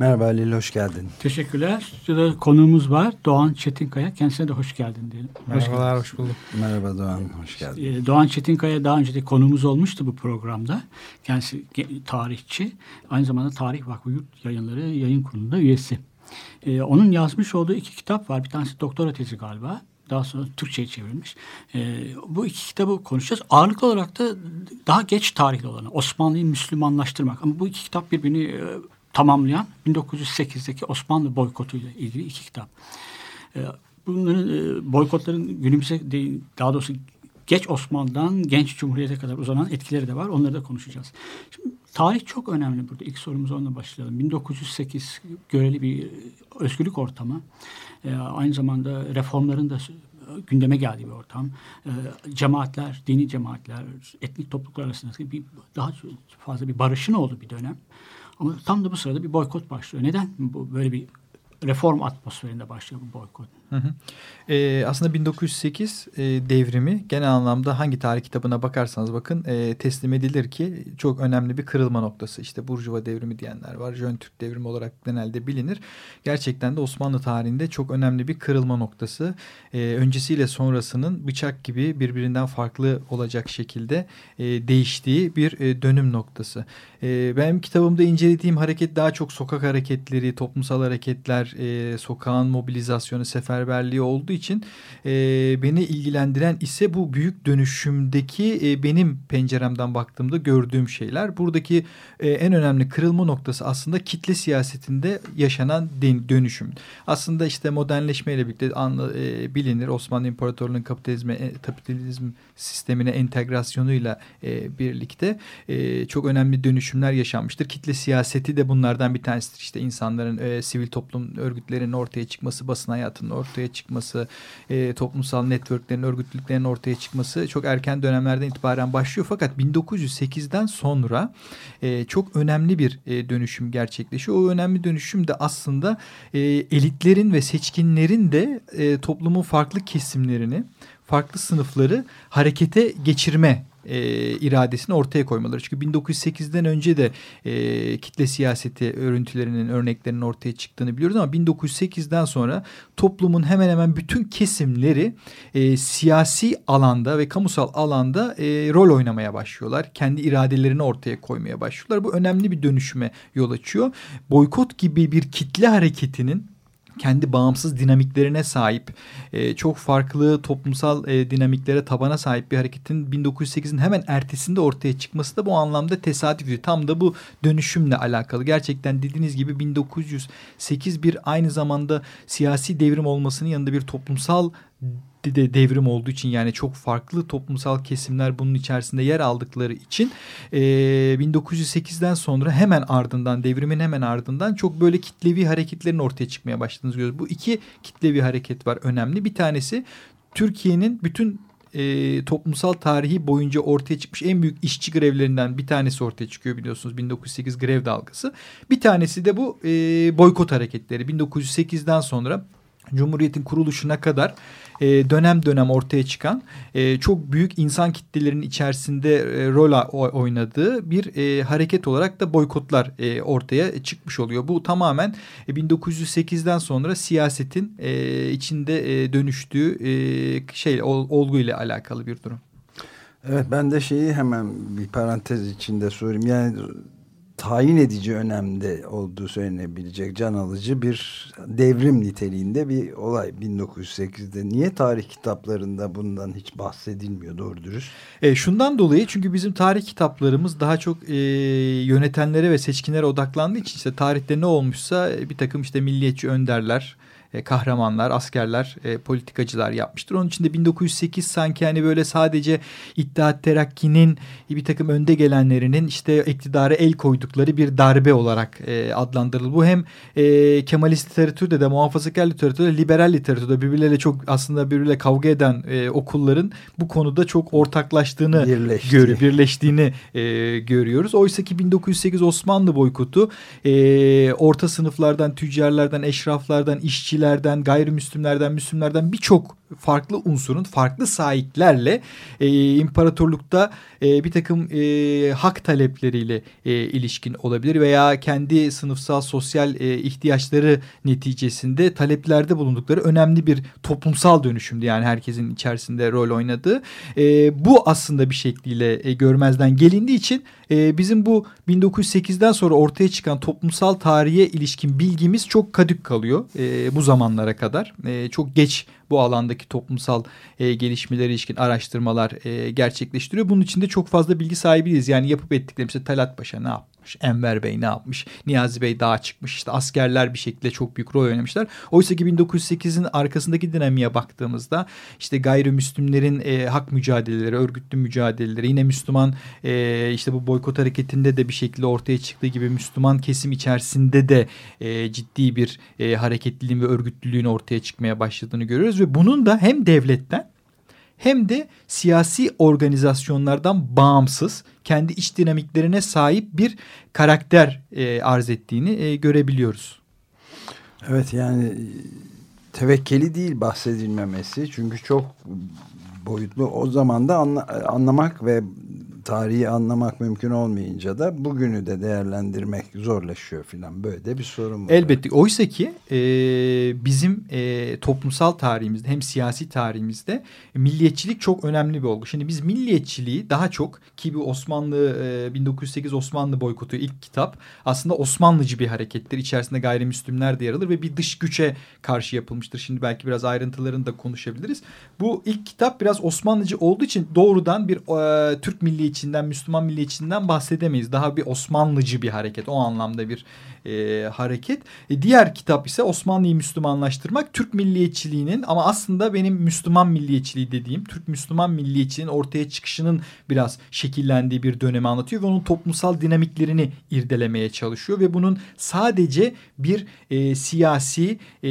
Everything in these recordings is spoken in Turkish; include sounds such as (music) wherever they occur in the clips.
Merhaba Halil, hoş geldin. Teşekkürler. Stüdyoda konuğumuz var. Doğan Çetinkaya. Kendisine de hoş geldin diyelim. Merhabalar, hoş, hoş bulduk. Merhaba Doğan, hoş geldin. Ee, Doğan Çetinkaya daha önce de konuğumuz olmuştu bu programda. Kendisi tarihçi. Aynı zamanda Tarih Vakfı Yurt Yayınları Yayın Kurulu'nda üyesi. Ee, onun yazmış olduğu iki kitap var. Bir tanesi doktora tezi galiba daha sonra Türkçe'ye çevrilmiş. E, bu iki kitabı konuşacağız. Ağırlıklı olarak da daha geç tarihli olanı Osmanlı'yı Müslümanlaştırmak. Ama bu iki kitap birbirini e, tamamlayan 1908'deki Osmanlı boykotuyla ilgili iki kitap. Ee, bunların e, boykotların günümüze daha doğrusu geç Osmanlı'dan genç Cumhuriyet'e kadar uzanan etkileri de var. Onları da konuşacağız. Şimdi tarih çok önemli burada. İlk sorumuzu onunla başlayalım. 1908 göreli bir özgürlük ortamı. Ee, aynı zamanda reformların da gündeme geldiği bir ortam. Ee, cemaatler, dini cemaatler, etnik topluluklar arasında bir, daha fazla bir barışın olduğu bir dönem. Ama tam da bu sırada bir boykot başlıyor. Neden bu böyle bir reform atmosferinde başlıyor bu boykot? Hı hı. E, aslında 1908 e, devrimi genel anlamda hangi tarih kitabına bakarsanız bakın e, teslim edilir ki çok önemli bir kırılma noktası. İşte Burjuva devrimi diyenler var. Jön Türk devrimi olarak genelde bilinir. Gerçekten de Osmanlı tarihinde çok önemli bir kırılma noktası. E, öncesiyle sonrasının bıçak gibi birbirinden farklı olacak şekilde e, değiştiği bir e, dönüm noktası. E, benim kitabımda incelediğim hareket daha çok sokak hareketleri, toplumsal hareketler, e, sokağın mobilizasyonu, seferberliği olduğu için e, beni ilgilendiren ise bu büyük dönüşümdeki e, benim penceremden baktığımda gördüğüm şeyler. Buradaki e, en önemli kırılma noktası aslında kitle siyasetinde yaşanan dönüşüm. Aslında işte modernleşmeyle birlikte anla, e, bilinir Osmanlı İmparatorluğu'nun kapitalizme, e, kapitalizm sistemine entegrasyonuyla e, birlikte e, çok önemli dönüşümler yaşanmıştır. Kitle siyaseti de bunlardan bir tanesidir. İşte insanların e, sivil toplum örgütlerinin ortaya çıkması, basın hayatının ortaya çıkması, e, toplumsal networklerin, örgütlülüklerin ortaya çıkması çok erken dönemlerden itibaren başlıyor. Fakat 1908'den sonra e, çok önemli bir e, dönüşüm gerçekleşiyor. O önemli dönüşüm de aslında e, elitlerin ve seçkinlerin de e, toplumun farklı kesimlerini, farklı sınıfları harekete geçirme e, iradesini ortaya koymaları. Çünkü 1908'den önce de e, kitle siyaseti örüntülerinin örneklerinin ortaya çıktığını biliyoruz ama 1908'den sonra toplumun hemen hemen bütün kesimleri e, siyasi alanda ve kamusal alanda e, rol oynamaya başlıyorlar. Kendi iradelerini ortaya koymaya başlıyorlar. Bu önemli bir dönüşüme yol açıyor. Boykot gibi bir kitle hareketinin kendi bağımsız dinamiklerine sahip, e, çok farklı toplumsal e, dinamiklere tabana sahip bir hareketin 1908'in hemen ertesinde ortaya çıkması da bu anlamda tesadüf. Tam da bu dönüşümle alakalı. Gerçekten dediğiniz gibi 1908 bir aynı zamanda siyasi devrim olmasının yanında bir toplumsal de devrim olduğu için yani çok farklı toplumsal kesimler bunun içerisinde yer aldıkları için e, 1908'den sonra hemen ardından devrimin hemen ardından çok böyle kitlevi hareketlerin ortaya çıkmaya başladığını görüyoruz. Bu iki kitlevi hareket var önemli. Bir tanesi Türkiye'nin bütün e, toplumsal tarihi boyunca ortaya çıkmış en büyük işçi grevlerinden bir tanesi ortaya çıkıyor biliyorsunuz 1908 grev dalgası. Bir tanesi de bu e, boykot hareketleri 1908'den sonra Cumhuriyet'in kuruluşuna kadar e, dönem dönem ortaya çıkan e, çok büyük insan kitlelerinin içerisinde e, rol oynadığı bir hareket olarak da boykotlar ortaya çıkmış oluyor. Bu tamamen e, 1908'den sonra siyasetin içinde dönüştüğü şey ol, olgu ile alakalı bir durum. Evet ben de şeyi hemen bir parantez içinde sorayım. Yani tayin edici önemde olduğu söylenebilecek can alıcı bir devrim niteliğinde bir olay 1908'de. Niye tarih kitaplarında bundan hiç bahsedilmiyor doğru dürüst? E, şundan dolayı çünkü bizim tarih kitaplarımız daha çok e, yönetenlere ve seçkinlere odaklandığı için işte tarihte ne olmuşsa bir takım işte milliyetçi önderler e, kahramanlar, askerler, e, politikacılar yapmıştır. Onun için de 1908 sanki hani böyle sadece İttihat Terakki'nin bir takım önde gelenlerinin işte iktidara el koydukları bir darbe olarak e, adlandırılır. Bu hem e, Kemalist literatürde de muhafazakar literatürde liberal literatürde birbirleriyle çok aslında birbirle kavga eden e, okulların bu konuda çok ortaklaştığını Birleşti. görü, birleştiğini e, görüyoruz. Oysa ki 1908 Osmanlı boykotu e, orta sınıflardan, tüccarlardan, eşraflardan, işçilerden, gayrimüslimlerden, müslümlerden birçok farklı unsurun farklı sahiplerle e, imparatorlukta e, bir takım e, hak talepleriyle e, ilişkin olabilir veya kendi sınıfsal sosyal e, ihtiyaçları neticesinde taleplerde bulundukları önemli bir toplumsal dönüşümdü. Yani herkesin içerisinde rol oynadığı. E, bu aslında bir şekliyle e, görmezden gelindiği için e, bizim bu 1908'den sonra ortaya çıkan toplumsal tarihe ilişkin bilgimiz çok kadük kalıyor e, bu zamanlara kadar. E, çok geç bu alandaki toplumsal e, gelişmelere ilişkin araştırmalar e, gerçekleştiriyor. Bunun için de çok fazla bilgi sahibiyiz. Yani yapıp ettiklerimiz işte Talat Paşa ne yapmış, Enver Bey ne yapmış, Niyazi Bey dağa çıkmış, işte askerler bir şekilde çok büyük rol oynamışlar. Oysa ki 1908'in arkasındaki dinamiğe baktığımızda işte gayrimüslimlerin e, hak mücadeleleri, örgütlü mücadeleleri, yine Müslüman e, işte bu boykot hareketinde de bir şekilde ortaya çıktığı gibi Müslüman kesim içerisinde de e, ciddi bir e, hareketliliğin ve örgütlülüğün ortaya çıkmaya başladığını görüyoruz ve bunun da hem devletten hem de siyasi organizasyonlardan bağımsız kendi iç dinamiklerine sahip bir karakter e, arz ettiğini e, görebiliyoruz. Evet yani tevekkeli değil bahsedilmemesi çünkü çok boyutlu o zaman da anla, anlamak ve tarihi anlamak mümkün olmayınca da bugünü de değerlendirmek zorlaşıyor filan böyle de bir sorun var. Elbette oysa ki e, bizim e, toplumsal tarihimizde hem siyasi tarihimizde milliyetçilik çok önemli bir olgu. Şimdi biz milliyetçiliği daha çok ki bu Osmanlı e, 1908 Osmanlı boykotu ilk kitap aslında Osmanlıcı bir harekettir. İçerisinde gayrimüslimler de yer alır ve bir dış güce karşı yapılmıştır. Şimdi belki biraz ayrıntılarını da konuşabiliriz. Bu ilk kitap biraz Osmanlıcı olduğu için doğrudan bir e, Türk milliyetçiliği milliyetçiliğinden, Müslüman milliyetçiliğinden bahsedemeyiz. Daha bir Osmanlıcı bir hareket. O anlamda bir e, hareket. E, diğer kitap ise Osmanlı'yı Müslümanlaştırmak. Türk milliyetçiliğinin ama aslında benim Müslüman milliyetçiliği dediğim Türk Müslüman milliyetçiliğinin ortaya çıkışının biraz şekillendiği bir dönemi anlatıyor ve onun toplumsal dinamiklerini irdelemeye çalışıyor ve bunun sadece bir e, siyasi e,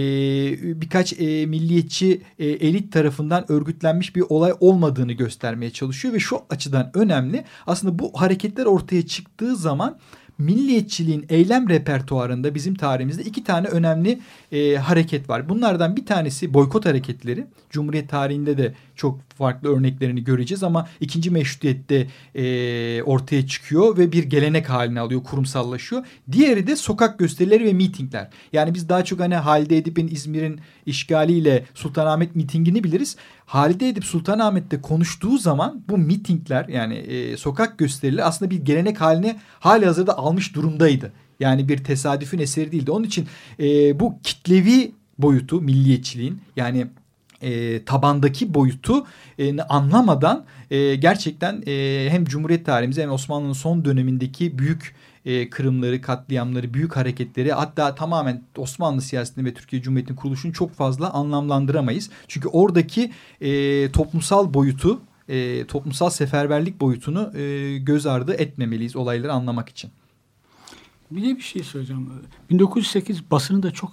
birkaç e, milliyetçi e, elit tarafından örgütlenmiş bir olay olmadığını göstermeye çalışıyor ve şu açıdan önemli. Aslında bu hareketler ortaya çıktığı zaman milliyetçiliğin eylem repertuarında bizim tarihimizde iki tane önemli e, hareket var. Bunlardan bir tanesi boykot hareketleri. Cumhuriyet tarihinde de çok farklı örneklerini göreceğiz ama ikinci meşrutiyette e, ortaya çıkıyor ve bir gelenek haline alıyor, kurumsallaşıyor. Diğeri de sokak gösterileri ve mitingler. Yani biz daha çok hani Halide Edip'in İzmir'in işgaliyle Sultanahmet mitingini biliriz. Halide Edip Sultanahmet'te konuştuğu zaman bu mitingler yani e, sokak gösterileri aslında bir gelenek haline hali hazırda almış durumdaydı. Yani bir tesadüfün eseri değildi. Onun için e, bu kitlevi boyutu milliyetçiliğin yani e, tabandaki boyutu e, anlamadan e, gerçekten e, hem Cumhuriyet tarihimizde hem Osmanlı'nın son dönemindeki büyük e, kırımları, katliamları, büyük hareketleri hatta tamamen Osmanlı siyasetini ve Türkiye Cumhuriyeti'nin kuruluşunu çok fazla anlamlandıramayız. Çünkü oradaki e, toplumsal boyutu, e, toplumsal seferberlik boyutunu e, göz ardı etmemeliyiz olayları anlamak için. Bir de bir şey söyleyeceğim. 1908 basını da çok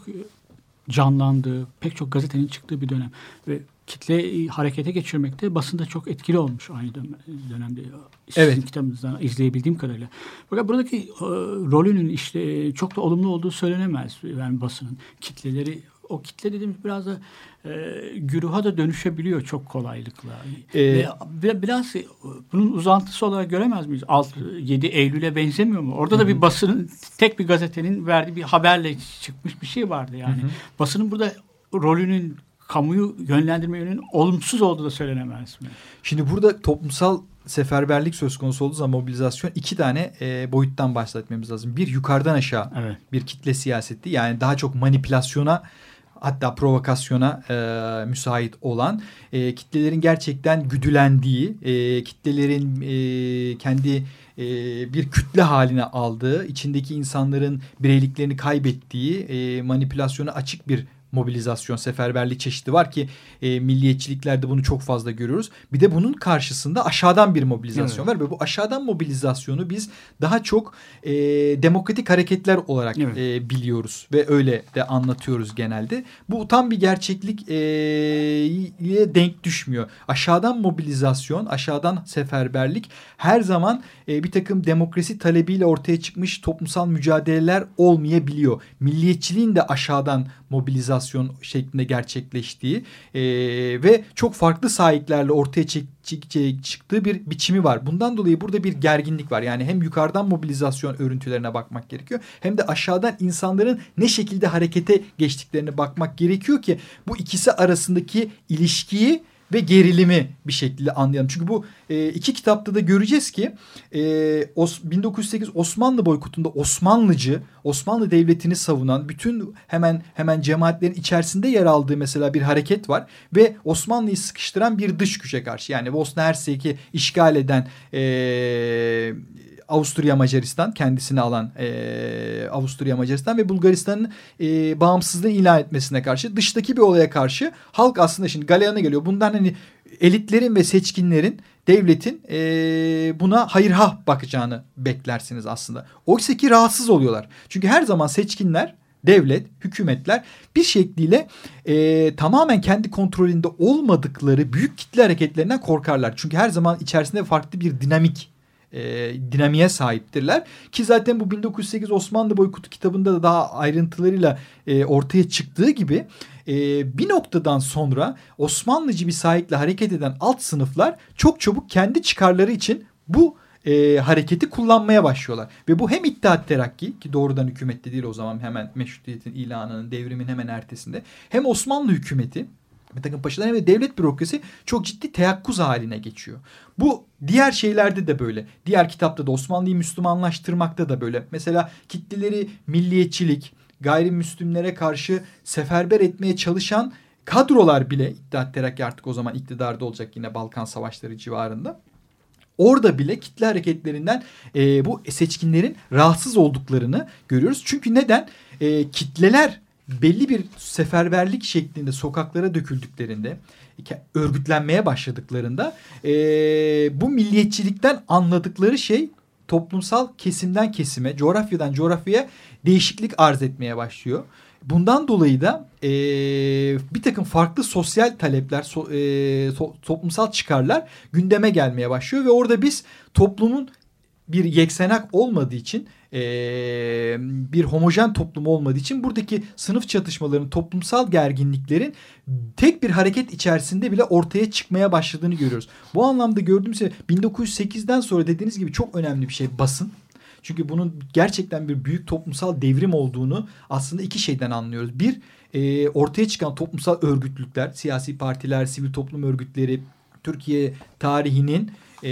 canlandığı, pek çok gazetenin çıktığı bir dönem. Ve kitle harekete geçirmekte basında çok etkili olmuş aynı dönemde. Evet. Sizin kitabınızdan izleyebildiğim kadarıyla. Fakat buradaki e, rolünün işte çok da olumlu olduğu söylenemez. Yani basının kitleleri o kitle dediğimiz biraz da e, güruha da dönüşebiliyor çok kolaylıkla. Ee, Ve biraz e, bunun uzantısı olarak göremez miyiz? 6, 7 Eylül'e benzemiyor mu? Orada hı. da bir basının tek bir gazetenin verdiği bir haberle çıkmış bir şey vardı yani. Hı hı. Basının burada rolünün kamuyu yönlendirme yönünün olumsuz olduğu da söylenemez mi? Şimdi burada toplumsal seferberlik söz konusu olduğu zaman mobilizasyon iki tane e, boyuttan bahsetmemiz lazım. Bir yukarıdan aşağı evet. bir kitle siyaseti yani daha çok manipülasyona hatta provokasyona e, müsait olan e, kitlelerin gerçekten güdülendiği, e, kitlelerin e, kendi e, bir kütle haline aldığı, içindeki insanların bireyliklerini kaybettiği, e, manipülasyona açık bir mobilizasyon, seferberlik çeşidi var ki e, milliyetçiliklerde bunu çok fazla görüyoruz. Bir de bunun karşısında aşağıdan bir mobilizasyon evet. var ve bu aşağıdan mobilizasyonu biz daha çok e, demokratik hareketler olarak evet. e, biliyoruz ve öyle de anlatıyoruz genelde. Bu tam bir gerçeklik e, denk düşmüyor. Aşağıdan mobilizasyon, aşağıdan seferberlik her zaman e, bir takım demokrasi talebiyle ortaya çıkmış toplumsal mücadeleler olmayabiliyor. Milliyetçiliğin de aşağıdan mobilizasyon şeklinde gerçekleştiği e, ve çok farklı sahiplerle ortaya çık, çık, çıktığı bir biçimi var. Bundan dolayı burada bir gerginlik var. Yani hem yukarıdan mobilizasyon örüntülerine bakmak gerekiyor hem de aşağıdan insanların ne şekilde harekete geçtiklerine bakmak gerekiyor ki bu ikisi arasındaki ilişkiyi ve gerilimi bir şekilde anlayalım. Çünkü bu e, iki kitapta da göreceğiz ki e, Os, 1908 Osmanlı boykotunda Osmanlıcı, Osmanlı Devleti'ni savunan bütün hemen hemen cemaatlerin içerisinde yer aldığı mesela bir hareket var ve Osmanlı'yı sıkıştıran bir dış güce karşı yani Bosna Hersek'i işgal eden e, Avusturya Macaristan kendisini alan e, Avusturya Macaristan ve Bulgaristan'ın e, bağımsızlığı ilan etmesine karşı dıştaki bir olaya karşı halk aslında şimdi galeyana geliyor. Bundan hani elitlerin ve seçkinlerin devletin e, buna hayır ha bakacağını beklersiniz aslında. Oysa ki rahatsız oluyorlar. Çünkü her zaman seçkinler devlet, hükümetler bir şekliyle e, tamamen kendi kontrolünde olmadıkları büyük kitle hareketlerinden korkarlar. Çünkü her zaman içerisinde farklı bir dinamik e, dinamiğe sahiptirler. Ki zaten bu 1908 Osmanlı Boykutu kitabında da daha ayrıntılarıyla e, ortaya çıktığı gibi e, bir noktadan sonra Osmanlıcı bir sahikle hareket eden alt sınıflar çok çabuk kendi çıkarları için bu e, hareketi kullanmaya başlıyorlar. Ve bu hem İttihat Terakki ki doğrudan hükümette değil o zaman hemen meşrutiyetin ilanının devrimin hemen ertesinde hem Osmanlı hükümeti bir takım paşalar ve devlet bürokrasi çok ciddi teyakkuz haline geçiyor. Bu diğer şeylerde de böyle. Diğer kitapta da Osmanlı'yı Müslümanlaştırmakta da böyle. Mesela kitleleri milliyetçilik, gayrimüslimlere karşı seferber etmeye çalışan kadrolar bile İttihat Terakki artık o zaman iktidarda olacak yine Balkan Savaşları civarında. Orada bile kitle hareketlerinden e, bu seçkinlerin rahatsız olduklarını görüyoruz. Çünkü neden? E, kitleler belli bir seferberlik şeklinde sokaklara döküldüklerinde örgütlenmeye başladıklarında e, bu milliyetçilikten anladıkları şey toplumsal kesimden kesime, coğrafyadan coğrafyaya değişiklik arz etmeye başlıyor. Bundan dolayı da e, bir takım farklı sosyal talepler, so, e, to, toplumsal çıkarlar gündeme gelmeye başlıyor ve orada biz toplumun bir yeksenak olmadığı için bir homojen toplum olmadığı için buradaki sınıf çatışmalarının toplumsal gerginliklerin tek bir hareket içerisinde bile ortaya çıkmaya başladığını görüyoruz. Bu anlamda gördüğümüz şey 1908'den sonra dediğiniz gibi çok önemli bir şey basın. Çünkü bunun gerçekten bir büyük toplumsal devrim olduğunu aslında iki şeyden anlıyoruz. Bir, ortaya çıkan toplumsal örgütlükler, siyasi partiler, sivil toplum örgütleri, Türkiye tarihinin e,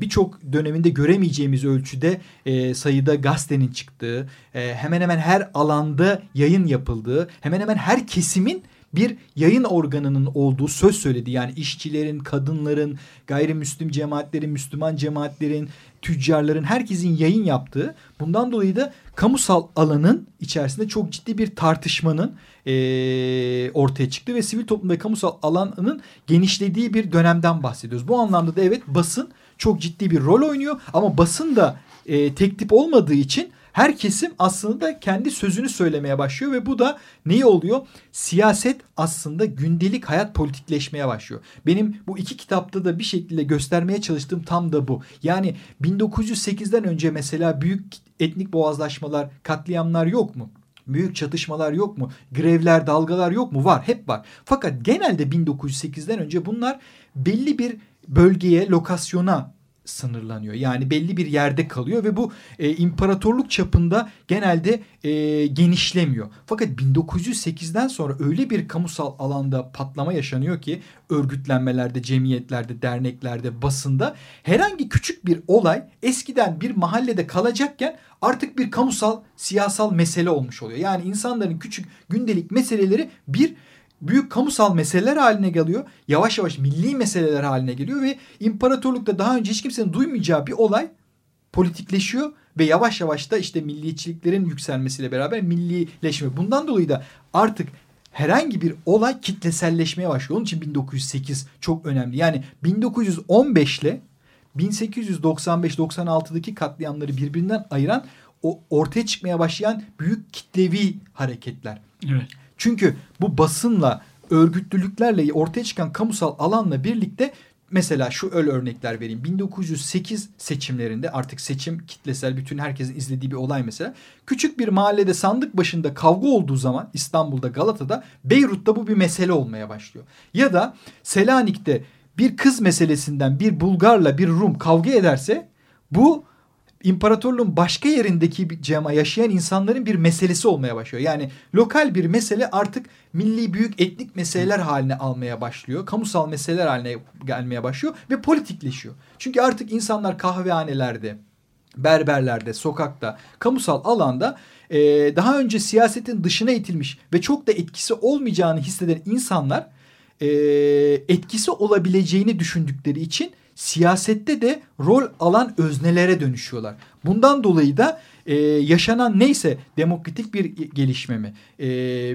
birçok döneminde göremeyeceğimiz ölçüde e, sayıda gazetenin çıktığı, e, hemen hemen her alanda yayın yapıldığı, hemen hemen her kesimin bir yayın organının olduğu söz söyledi. Yani işçilerin, kadınların, gayrimüslim cemaatlerin, Müslüman cemaatlerin, tüccarların, herkesin yayın yaptığı. Bundan dolayı da kamusal alanın içerisinde çok ciddi bir tartışmanın e, ortaya çıktı ve sivil toplum ve kamusal alanın genişlediği bir dönemden bahsediyoruz. Bu anlamda da evet basın çok ciddi bir rol oynuyor ama basın da e, tek tip olmadığı için her kesim aslında kendi sözünü söylemeye başlıyor ve bu da neyi oluyor? Siyaset aslında gündelik hayat politikleşmeye başlıyor. Benim bu iki kitapta da bir şekilde göstermeye çalıştığım tam da bu. Yani 1908'den önce mesela büyük etnik boğazlaşmalar, katliamlar yok mu? Büyük çatışmalar yok mu? Grevler, dalgalar yok mu? Var, hep var. Fakat genelde 1908'den önce bunlar belli bir bölgeye, lokasyona sınırlanıyor. Yani belli bir yerde kalıyor ve bu e, imparatorluk çapında genelde e, genişlemiyor. Fakat 1908'den sonra öyle bir kamusal alanda patlama yaşanıyor ki örgütlenmelerde, cemiyetlerde, derneklerde, basında herhangi küçük bir olay eskiden bir mahallede kalacakken artık bir kamusal, siyasal mesele olmuş oluyor. Yani insanların küçük gündelik meseleleri bir büyük kamusal meseleler haline geliyor. Yavaş yavaş milli meseleler haline geliyor ve imparatorlukta daha önce hiç kimsenin duymayacağı bir olay politikleşiyor ve yavaş yavaş da işte milliyetçiliklerin yükselmesiyle beraber millileşme. Bundan dolayı da artık herhangi bir olay kitleselleşmeye başlıyor. Onun için 1908 çok önemli. Yani 1915 ile 1895-96'daki katliamları birbirinden ayıran o ortaya çıkmaya başlayan büyük kitlevi hareketler. Evet. Çünkü bu basınla, örgütlülüklerle ortaya çıkan kamusal alanla birlikte mesela şu öl örnekler vereyim. 1908 seçimlerinde artık seçim kitlesel bütün herkesin izlediği bir olay mesela. Küçük bir mahallede sandık başında kavga olduğu zaman İstanbul'da Galata'da Beyrut'ta bu bir mesele olmaya başlıyor. Ya da Selanik'te bir kız meselesinden bir Bulgarla bir Rum kavga ederse bu imparatorluğun başka yerindeki cema yaşayan insanların bir meselesi olmaya başlıyor. Yani lokal bir mesele artık milli büyük etnik meseleler haline almaya başlıyor. Kamusal meseleler haline gelmeye başlıyor ve politikleşiyor. Çünkü artık insanlar kahvehanelerde, berberlerde, sokakta, kamusal alanda e, daha önce siyasetin dışına itilmiş ve çok da etkisi olmayacağını hisseden insanlar e, etkisi olabileceğini düşündükleri için siyasette de rol alan öznelere dönüşüyorlar. Bundan dolayı da e, yaşanan neyse demokratik bir gelişme mi, e,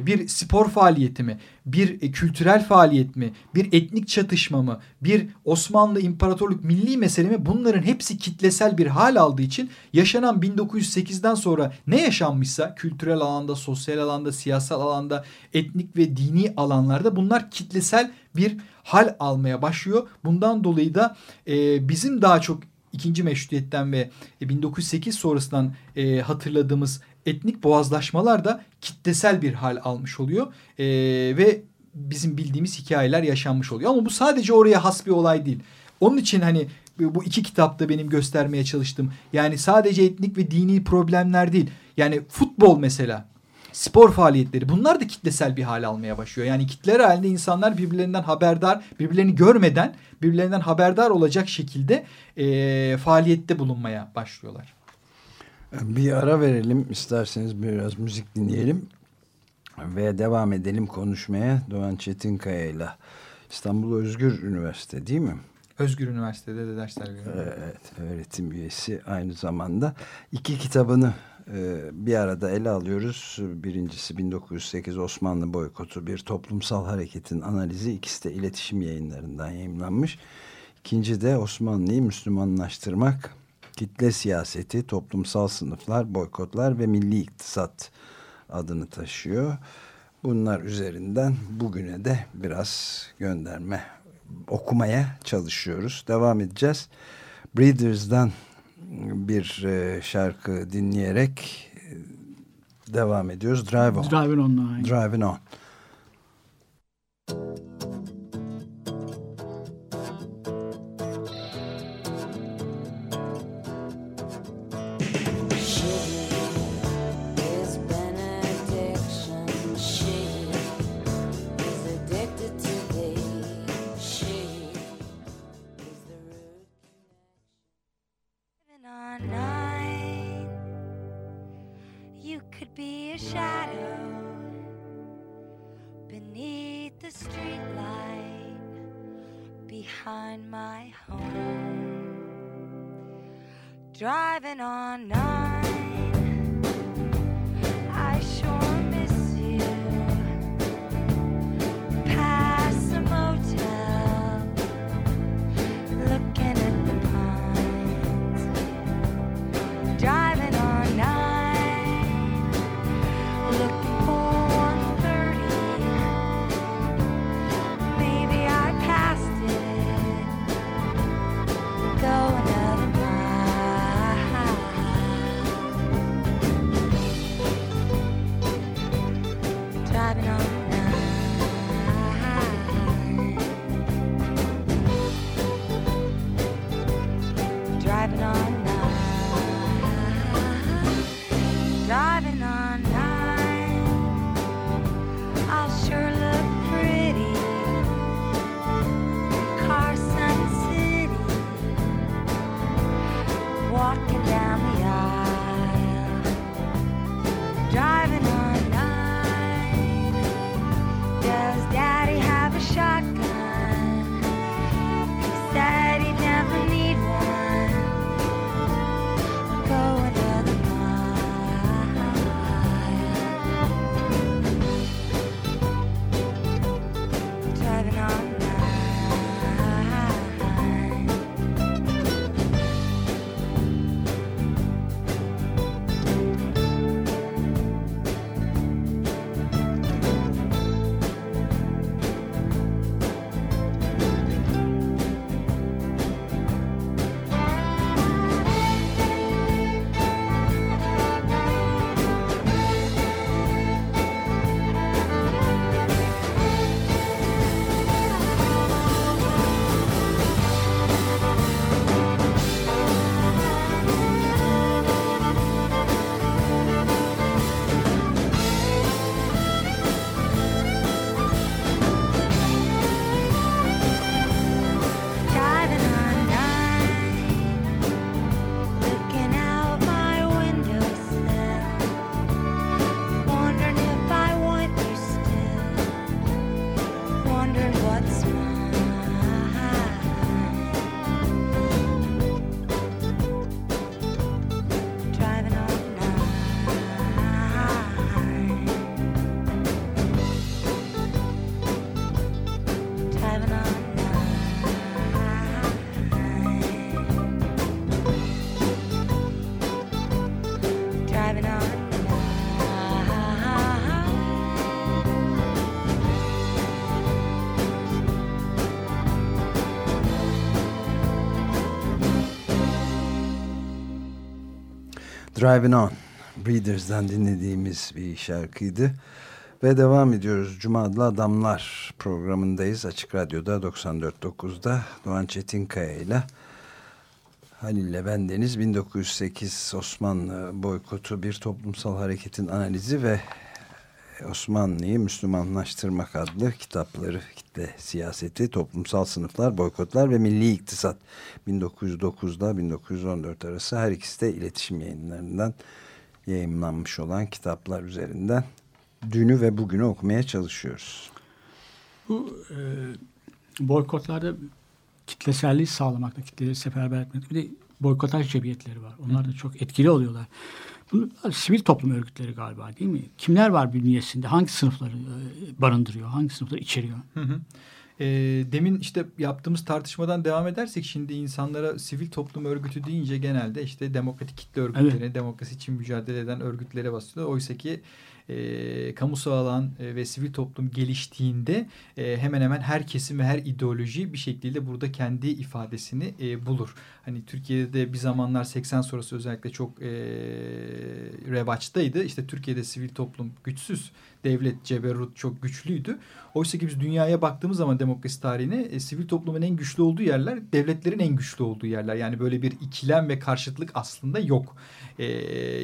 bir spor faaliyeti mi, bir e, kültürel faaliyet mi, bir etnik çatışma mı, bir Osmanlı İmparatorluk milli mesele mi? Bunların hepsi kitlesel bir hal aldığı için yaşanan 1908'den sonra ne yaşanmışsa kültürel alanda, sosyal alanda, siyasal alanda, etnik ve dini alanlarda bunlar kitlesel bir hal almaya başlıyor. Bundan dolayı da e, bizim daha çok ikinci meşrutiyetten ve 1908 sonrasından e, hatırladığımız etnik boğazlaşmalar da kitlesel bir hal almış oluyor. E, ve bizim bildiğimiz hikayeler yaşanmış oluyor. Ama bu sadece oraya has bir olay değil. Onun için hani bu iki kitapta benim göstermeye çalıştım. Yani sadece etnik ve dini problemler değil. Yani futbol mesela spor faaliyetleri bunlar da kitlesel bir hal almaya başlıyor. Yani kitler halinde insanlar birbirlerinden haberdar, birbirlerini görmeden birbirlerinden haberdar olacak şekilde e, faaliyette bulunmaya başlıyorlar. Bir ara verelim isterseniz biraz müzik dinleyelim ve devam edelim konuşmaya Doğan Çetinkaya ile İstanbul Özgür Üniversite değil mi? Özgür Üniversitede de dersler veriyor. Evet, öğretim üyesi aynı zamanda. iki kitabını bir arada ele alıyoruz. Birincisi 1908 Osmanlı boykotu bir toplumsal hareketin analizi. İkisi de iletişim yayınlarından yayınlanmış. İkinci de Osmanlı'yı Müslümanlaştırmak, kitle siyaseti, toplumsal sınıflar, boykotlar ve milli iktisat adını taşıyor. Bunlar üzerinden bugüne de biraz gönderme okumaya çalışıyoruz. Devam edeceğiz. Breeders'dan bir e, şarkı dinleyerek e, devam ediyoruz. Drive On. Driving On. Driving On. driving on beneath the streetlight behind my home, driving on nine. Driving On Breeders'den dinlediğimiz bir şarkıydı. Ve devam ediyoruz. Cuma adlı Adamlar programındayız. Açık Radyo'da 94.9'da Doğan Çetinkaya ile Halil'le bendeniz 1908 Osmanlı boykotu bir toplumsal hareketin analizi ve Osmanlı'yı Müslümanlaştırmak adlı kitapları kitle siyaseti, toplumsal sınıflar, boykotlar ve milli iktisat 1909'da 1914 arası her ikisi de iletişim yayınlarından yayınlanmış olan kitaplar üzerinden dünü ve bugünü okumaya çalışıyoruz. Bu e, boykotlarda kitleselliği sağlamakta, kitleleri seferber etmekte bir de boykotaj cemiyetleri var. Onlar da çok etkili oluyorlar. Bunlar sivil toplum örgütleri galiba değil mi? Kimler var bünyesinde? Hangi sınıfları e, barındırıyor? Hangi sınıfları içeriyor? Hı hı. E, demin işte yaptığımız tartışmadan devam edersek şimdi insanlara sivil toplum örgütü deyince genelde işte demokratik kitle örgütleri, evet. demokrasi için mücadele eden örgütlere basıyor. Oysa ki e, kamusal alan e, ve sivil toplum geliştiğinde e, hemen hemen her kesim ve her ideoloji bir şekilde burada kendi ifadesini e, bulur. Hani Türkiye'de bir zamanlar 80 sonrası özellikle çok e, revaçtaydı. İşte Türkiye'de sivil toplum güçsüz, devlet ceberrut çok güçlüydü. Oysa ki biz dünyaya baktığımız zaman demokrasi tarihine e, sivil toplumun en güçlü olduğu yerler devletlerin en güçlü olduğu yerler. Yani böyle bir ikilem ve karşıtlık aslında yok. E,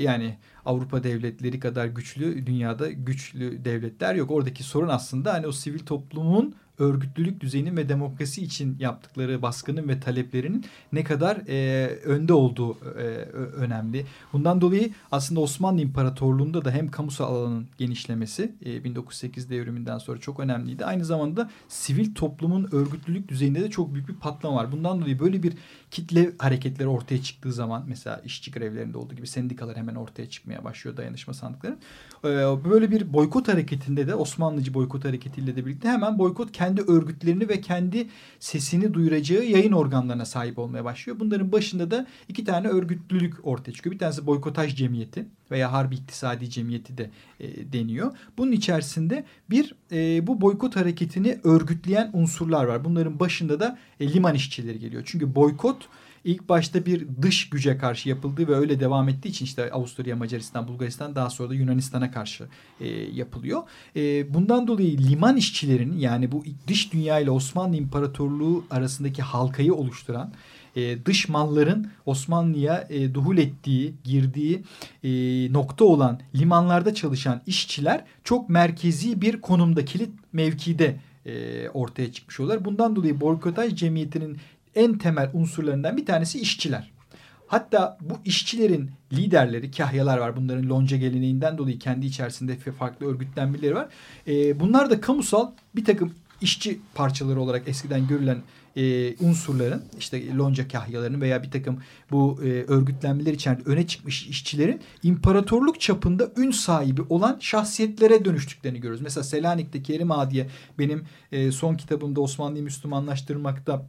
yani Avrupa devletleri kadar güçlü dünyada güçlü devletler yok. Oradaki sorun aslında hani o sivil toplumun örgütlülük düzeyinin ve demokrasi için yaptıkları baskının ve taleplerinin ne kadar e, önde olduğu e, önemli. Bundan dolayı aslında Osmanlı İmparatorluğu'nda da hem kamusal alanın genişlemesi e, 1908 devriminden sonra çok önemliydi. Aynı zamanda sivil toplumun örgütlülük düzeyinde de çok büyük bir patlama var. Bundan dolayı böyle bir kitle hareketleri ortaya çıktığı zaman mesela işçi grevlerinde olduğu gibi sendikalar hemen ortaya çıkmaya başlıyor dayanışma sandıkları. E, böyle bir boykot hareketinde de Osmanlıcı boykot hareketiyle de birlikte hemen boykot kendi örgütlerini ve kendi sesini duyuracağı yayın organlarına sahip olmaya başlıyor. Bunların başında da iki tane örgütlülük ortaya çıkıyor. Bir tanesi boykotaj cemiyeti veya harbi iktisadi cemiyeti de e, deniyor. Bunun içerisinde bir e, bu boykot hareketini örgütleyen unsurlar var. Bunların başında da e, liman işçileri geliyor. Çünkü boykot ilk başta bir dış güce karşı yapıldığı ve öyle devam ettiği için işte Avusturya, Macaristan, Bulgaristan daha sonra da Yunanistan'a karşı e, yapılıyor. E, bundan dolayı liman işçilerinin yani bu dış dünya ile Osmanlı İmparatorluğu arasındaki halkayı oluşturan e, dış malların Osmanlı'ya e, duhul ettiği, girdiği e, nokta olan limanlarda çalışan işçiler çok merkezi bir konumda, kilit mevkide e, ortaya çıkmış oluyorlar. Bundan dolayı boykotaj cemiyetinin en temel unsurlarından bir tanesi işçiler. Hatta bu işçilerin liderleri, kahyalar var. Bunların lonca geleneğinden dolayı kendi içerisinde farklı örgütlenmeleri var. E, bunlar da kamusal bir takım işçi parçaları olarak eskiden görülen e, unsurların işte lonca kahyalarının veya bir takım bu e, örgütlenmeler içerisinde öne çıkmış işçilerin imparatorluk çapında ün sahibi olan şahsiyetlere dönüştüklerini görüyoruz. Mesela Selanik'te Kerim Ağa diye benim e, son kitabımda Osmanlı'yı Müslümanlaştırmakta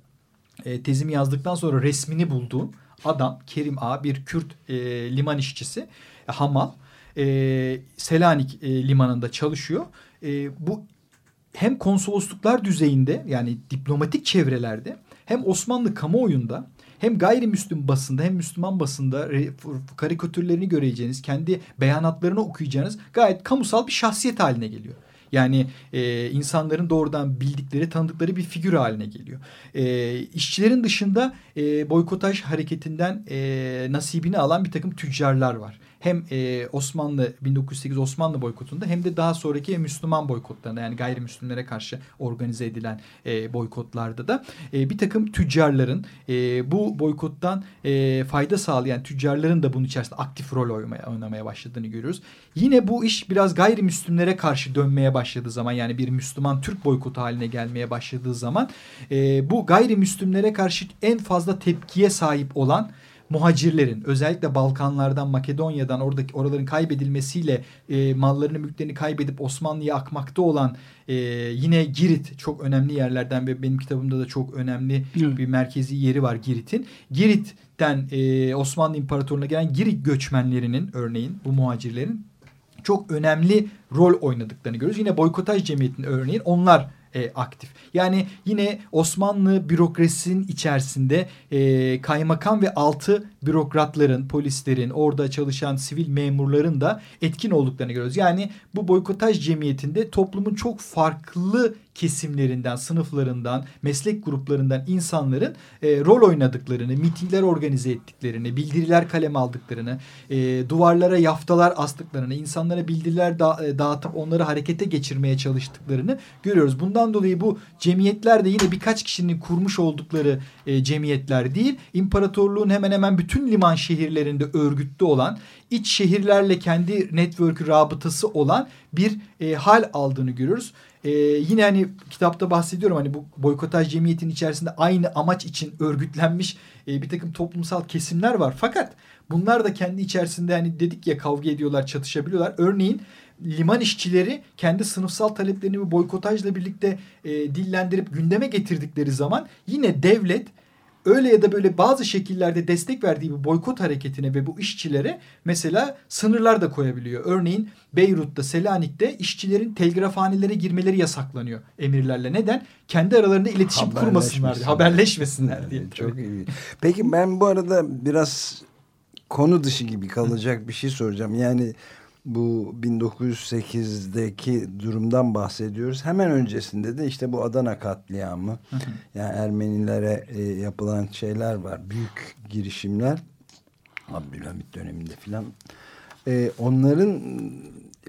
e, tezimi yazdıktan sonra resmini bulduğum adam Kerim A bir Kürt e, liman işçisi e, hamal e, Selanik e, limanında çalışıyor. E, bu hem konsolosluklar düzeyinde yani diplomatik çevrelerde hem Osmanlı kamuoyunda hem gayrimüslim basında hem Müslüman basında karikatürlerini göreceğiniz, kendi beyanatlarını okuyacağınız gayet kamusal bir şahsiyet haline geliyor. Yani e, insanların doğrudan bildikleri, tanıdıkları bir figür haline geliyor. E, işçilerin dışında e, boykotaj hareketinden e, nasibini alan bir takım tüccarlar var hem e, Osmanlı 1908 Osmanlı boykotunda hem de daha sonraki Müslüman boykotlarında yani gayrimüslimlere karşı organize edilen e, boykotlarda da e, bir takım tüccarların e, bu boykottan e, fayda sağlayan tüccarların da bunun içerisinde aktif rol oynamaya, oynamaya başladığını görüyoruz. Yine bu iş biraz gayrimüslimlere karşı dönmeye başladığı zaman yani bir Müslüman Türk boykotu haline gelmeye başladığı zaman e, bu gayrimüslimlere karşı en fazla tepkiye sahip olan muhacirlerin özellikle Balkanlardan Makedonya'dan oradaki oraların kaybedilmesiyle e, mallarını mülklerini kaybedip Osmanlı'ya akmakta olan e, yine Girit çok önemli yerlerden ve benim kitabımda da çok önemli evet. bir merkezi yeri var Girit'in. Girit'ten e, Osmanlı İmparatorluğu'na gelen Girit göçmenlerinin örneğin bu muhacirlerin çok önemli rol oynadıklarını görüyoruz. Yine boykotaj cemiyetinin örneğin onlar e, aktif. Yani yine Osmanlı bürokrasinin içerisinde e, kaymakam ve altı bürokratların, polislerin, orada çalışan sivil memurların da etkin olduklarını görüyoruz. Yani bu boykotaj cemiyetinde toplumun çok farklı kesimlerinden, sınıflarından, meslek gruplarından insanların e, rol oynadıklarını, mitingler organize ettiklerini, bildiriler kalem aldıklarını, e, duvarlara yaftalar astıklarını, insanlara bildiriler da, e, dağıtıp onları harekete geçirmeye çalıştıklarını görüyoruz. Bundan dolayı bu cemiyetler de yine birkaç kişinin kurmuş oldukları e, cemiyetler değil, imparatorluğun hemen hemen bütün liman şehirlerinde örgütlü olan, iç şehirlerle kendi network rabıtası olan bir e, hal aldığını görüyoruz. Ee, yine hani kitapta bahsediyorum hani bu boykotaj cemiyetin içerisinde aynı amaç için örgütlenmiş e, bir takım toplumsal kesimler var. Fakat bunlar da kendi içerisinde hani dedik ya kavga ediyorlar, çatışabiliyorlar. Örneğin liman işçileri kendi sınıfsal taleplerini boykotajla birlikte e, dillendirip gündeme getirdikleri zaman yine devlet öyle ya da böyle bazı şekillerde destek verdiği bu boykot hareketine ve bu işçilere mesela sınırlar da koyabiliyor. Örneğin Beyrut'ta, Selanik'te işçilerin telgrafhanelere girmeleri yasaklanıyor emirlerle. Neden? Kendi aralarında iletişim kurmasınlar diye, haberleşmesinler diye. Çok iyi. Peki ben bu arada biraz konu dışı gibi kalacak bir şey soracağım. Yani bu 1908'deki durumdan bahsediyoruz. Hemen öncesinde de işte bu Adana katliamı yani Ermenilere e, yapılan şeyler var. Büyük girişimler Abdülhamit döneminde filan. E, onların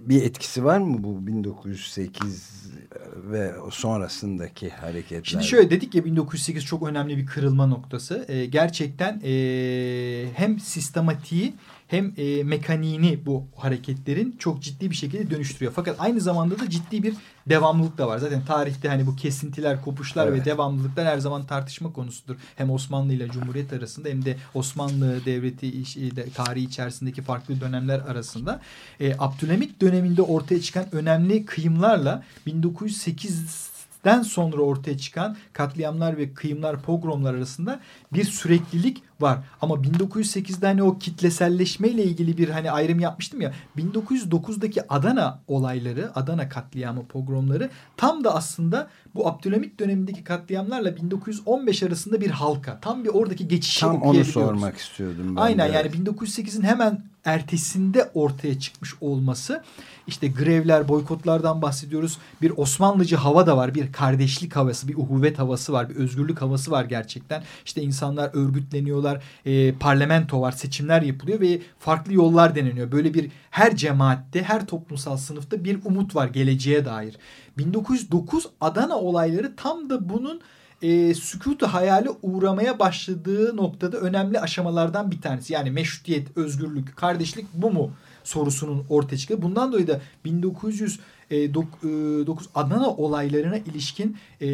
bir etkisi var mı bu 1908 ve sonrasındaki hareketler? Şimdi şöyle dedik ya 1908 çok önemli bir kırılma noktası. E, gerçekten e, hem sistematiği hem e, mekaniğini bu hareketlerin çok ciddi bir şekilde dönüştürüyor. Fakat aynı zamanda da ciddi bir devamlılık da var. Zaten tarihte hani bu kesintiler, kopuşlar evet. ve devamlılıklar her zaman tartışma konusudur. Hem Osmanlı ile Cumhuriyet arasında hem de Osmanlı Devleti tarihi içerisindeki farklı dönemler arasında. E, Abdülhamit döneminde ortaya çıkan önemli kıyımlarla 1908 den sonra ortaya çıkan katliamlar ve kıyımlar, pogromlar arasında bir süreklilik var. Ama 1908'de hani o kitleselleşmeyle ilgili bir hani ayrım yapmıştım ya. 1909'daki Adana olayları, Adana katliamı, pogromları tam da aslında bu Abdülhamit dönemindeki katliamlarla 1915 arasında bir halka. Tam bir oradaki geçişi Tam onu sormak istiyordum ben. Aynen de. yani 1908'in hemen ertesinde ortaya çıkmış olması işte grevler, boykotlardan bahsediyoruz. Bir Osmanlıcı hava da var. Bir kardeşlik havası, bir uhuvvet havası var. Bir özgürlük havası var gerçekten. İşte insanlar örgütleniyorlar. E, parlamento var, seçimler yapılıyor ve farklı yollar deneniyor. Böyle bir her cemaatte, her toplumsal sınıfta bir umut var geleceğe dair. 1909 Adana olayları tam da bunun e, sükutu hayale uğramaya başladığı noktada önemli aşamalardan bir tanesi. Yani meşrutiyet, özgürlük, kardeşlik bu mu sorusunun ortaya çıkıyor. Bundan dolayı da 1909 e, Adana olaylarına ilişkin e,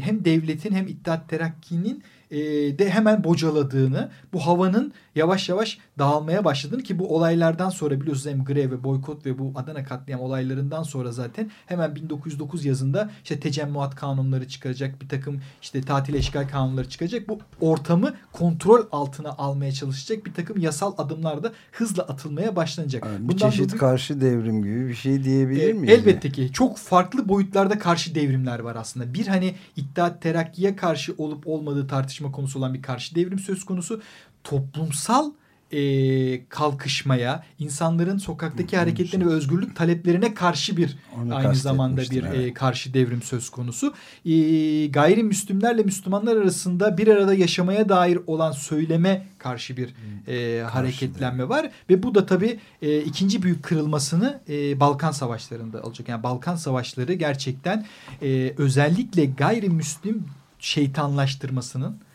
hem devletin hem İttihat Terakki'nin e, de hemen bocaladığını, bu havanın yavaş yavaş dağılmaya başladığını ki bu olaylardan sonra biliyorsunuz hem grev ve boykot ve bu Adana katliam olaylarından sonra zaten hemen 1909 yazında işte tecemmuat kanunları çıkacak, bir takım işte tatil eşgal kanunları çıkacak. Bu ortamı kontrol altına almaya çalışacak bir takım yasal adımlar da hızla atılmaya başlanacak. Yani bir Bundan çeşit dolayı, karşı devrim gibi bir şey diyebilir e, miyiz? Elbette ki çok farklı boyutlarda karşı devrimler var aslında. Bir hani İttihat Terakki'ye karşı olup olmadığı tartışma konusu olan bir karşı devrim söz konusu toplumsal e, kalkışmaya, insanların sokaktaki Hı, hareketlerine ve özgürlük taleplerine karşı bir Onu aynı zamanda bir evet. e, karşı devrim söz konusu. E, gayrimüslimlerle Müslümanlar arasında bir arada yaşamaya dair olan söyleme karşı bir e, hareketlenme devrim. var ve bu da tabii e, ikinci büyük kırılmasını e, Balkan Savaşları'nda alacak. Yani Balkan Savaşları gerçekten e, özellikle gayrimüslim şeytanlaştırmasının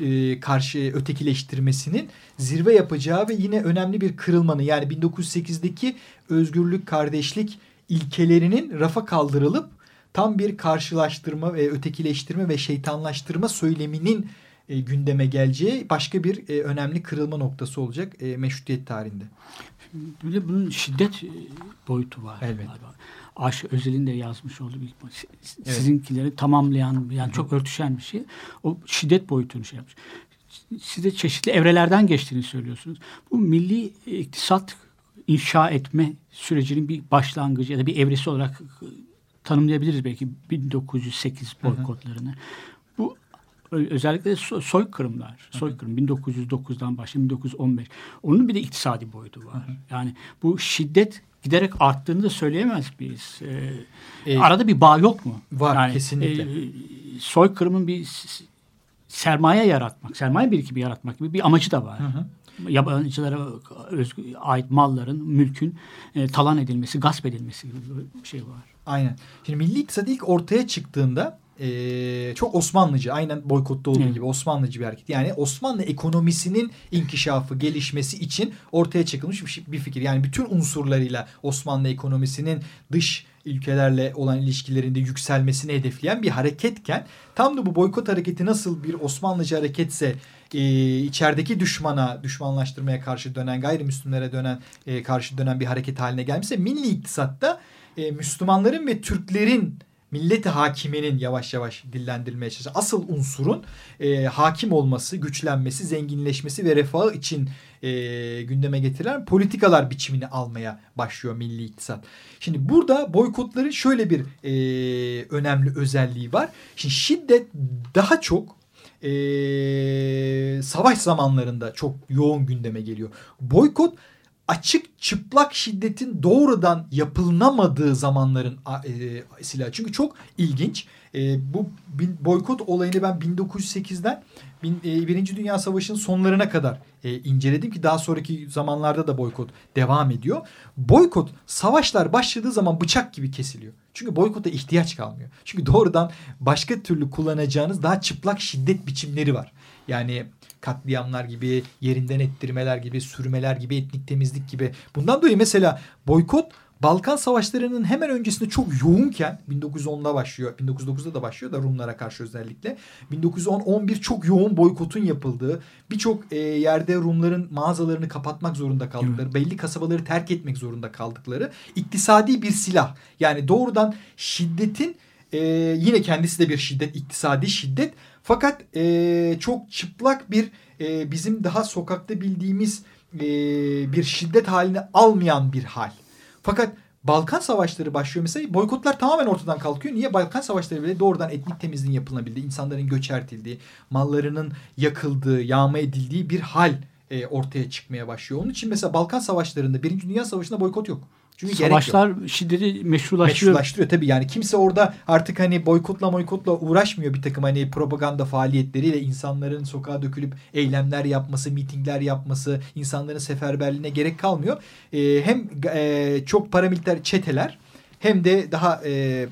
e, karşı ötekileştirmesinin zirve yapacağı ve yine önemli bir kırılmanın yani 1908'deki özgürlük, kardeşlik ilkelerinin rafa kaldırılıp tam bir karşılaştırma ve ötekileştirme ve şeytanlaştırma söyleminin e, gündeme geleceği başka bir e, önemli kırılma noktası olacak e, meşrutiyet tarihinde. Bir de bunun şiddet e, boyutu var. Evet. Aşk Özel'in de yazmış olduğu bir sizinkileri evet. tamamlayan yani çok örtüşen bir şey. O şiddet boyutunu şey yapmış. Siz de çeşitli evrelerden geçtiğini söylüyorsunuz. Bu milli iktisat inşa etme sürecinin bir başlangıcı ya da bir evresi olarak tanımlayabiliriz belki 1908 boykotlarını. Bu Ö- Özellikle so- soykırımlar. Soykırım 1909'dan başlayıp 1915. Onun bir de iktisadi boyutu var. Yani bu şiddet giderek arttığını da söyleyemez miyiz? Ee, E, arada bir bağ yok mu? var, kesinlikle. e, soykırımın bir sermaye yaratmak, sermaye birikimi yaratmak gibi bir amacı da var. Yabancılara özgü, ait malların, mülkün e, talan edilmesi, gasp edilmesi gibi bir şey var. Aynen. Şimdi milli iktisat ilk ortaya çıktığında eee, çok Osmanlıcı aynen boykotta olduğu gibi Osmanlıcı bir hareket. Yani Osmanlı ekonomisinin inkişafı, gelişmesi için ortaya çıkılmış bir, şey- bir fikir. Yani bütün unsurlarıyla Osmanlı ekonomisinin dış ülkelerle olan ilişkilerinde yükselmesini hedefleyen bir hareketken tam da bu boykot hareketi nasıl bir Osmanlıcı hareketse eee, içerideki düşmana, düşmanlaştırmaya karşı dönen, gayrimüslimlere dönen, eee, karşı dönen bir hareket haline gelmişse milli iktisatta e, Müslümanların ve Türklerin milleti hakimenin yavaş yavaş dillendirilmeye çalıştığı asıl unsurun e, hakim olması, güçlenmesi, zenginleşmesi ve refahı için e, gündeme getirilen politikalar biçimini almaya başlıyor milli iktisat. Şimdi burada boykotların şöyle bir e, önemli özelliği var. Şimdi şiddet daha çok e, savaş zamanlarında çok yoğun gündeme geliyor. Boykot açık çıplak şiddetin doğrudan yapılamadığı zamanların e, silahı. Çünkü çok ilginç. E, bu bin- boykot olayını ben 1908'den bin, e, Birinci Dünya Savaşı'nın sonlarına kadar e, inceledim ki daha sonraki zamanlarda da boykot devam ediyor. Boykot savaşlar başladığı zaman bıçak gibi kesiliyor. Çünkü boykota ihtiyaç kalmıyor. Çünkü doğrudan başka türlü kullanacağınız daha çıplak şiddet biçimleri var. Yani katliamlar gibi, yerinden ettirmeler gibi, sürmeler gibi, etnik temizlik gibi. Bundan dolayı mesela boykot Balkan Savaşları'nın hemen öncesinde çok yoğunken 1910'da başlıyor. 1909'da da başlıyor da Rumlara karşı özellikle. 1910-11 çok yoğun boykotun yapıldığı, birçok e, yerde Rumların mağazalarını kapatmak zorunda kaldıkları, belli kasabaları terk etmek zorunda kaldıkları iktisadi bir silah. Yani doğrudan şiddetin e, yine kendisi de bir şiddet, iktisadi şiddet. Fakat e, çok çıplak bir e, bizim daha sokakta bildiğimiz e, bir şiddet halini almayan bir hal. Fakat Balkan Savaşları başlıyor mesela boykotlar tamamen ortadan kalkıyor. Niye? Balkan Savaşları bile doğrudan etnik temizliğin yapılabildiği, insanların göçertildiği, mallarının yakıldığı, yağma edildiği bir hal e, ortaya çıkmaya başlıyor. Onun için mesela Balkan Savaşları'nda, Birinci Dünya Savaşı'nda boykot yok. Çünkü Savaşlar şiddeti meşrulaştırıyor. meşrulaştırıyor tabii yani kimse orada artık hani boykotla boykotla uğraşmıyor bir takım hani propaganda faaliyetleriyle insanların sokağa dökülüp eylemler yapması, mitingler yapması, insanların seferberliğine gerek kalmıyor. Ee, hem e, çok paramiliter çeteler hem de daha e,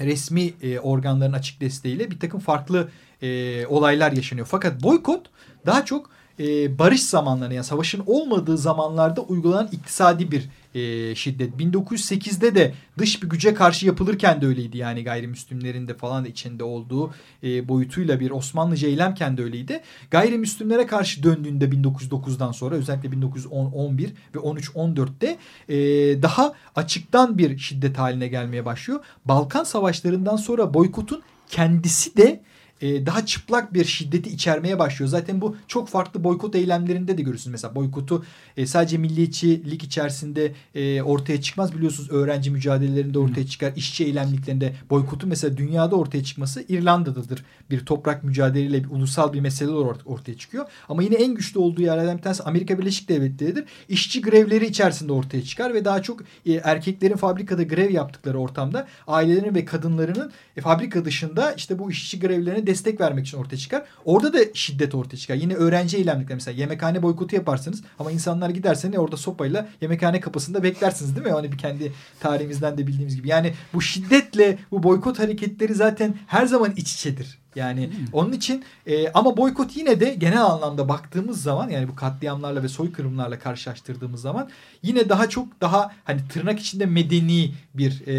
resmi e, organların açık desteğiyle bir takım farklı e, olaylar yaşanıyor. Fakat boykot daha çok e, barış zamanlarında yani savaşın olmadığı zamanlarda uygulanan iktisadi bir e, şiddet. 1908'de de dış bir güce karşı yapılırken de öyleydi yani gayrimüslimlerin de falan içinde olduğu e, boyutuyla bir Osmanlıca eylemken de öyleydi. Gayrimüslimlere karşı döndüğünde 1909'dan sonra özellikle 1910, 11 ve 13-14'te e, daha açıktan bir şiddet haline gelmeye başlıyor. Balkan savaşlarından sonra boykotun kendisi de e, daha çıplak bir şiddeti içermeye başlıyor. Zaten bu çok farklı boykot eylemlerinde de görürsünüz. Mesela boykotu e, sadece milliyetçilik içerisinde e, ortaya çıkmaz. Biliyorsunuz öğrenci mücadelelerinde ortaya çıkar. işçi eylemliklerinde boykotu mesela dünyada ortaya çıkması İrlanda'dadır. Bir toprak mücadeleyle bir ulusal bir mesele olarak ortaya çıkıyor. Ama yine en güçlü olduğu yerlerden bir tanesi Amerika Birleşik Devletleri'dir. İşçi grevleri içerisinde ortaya çıkar ve daha çok e, erkeklerin fabrikada grev yaptıkları ortamda ailelerin ve kadınlarının e, fabrika dışında işte bu işçi grevlerine destek vermek için ortaya çıkar. Orada da şiddet ortaya çıkar. Yine öğrenci eylemlikler mesela yemekhane boykotu yaparsınız ama insanlar giderse ne orada sopayla yemekhane kapısında beklersiniz değil mi? Hani bir kendi tarihimizden de bildiğimiz gibi. Yani bu şiddetle bu boykot hareketleri zaten her zaman iç içedir. Yani onun için e, ama boykot yine de genel anlamda baktığımız zaman yani bu katliamlarla ve soykırımlarla karşılaştırdığımız zaman yine daha çok daha hani tırnak içinde medeni bir e,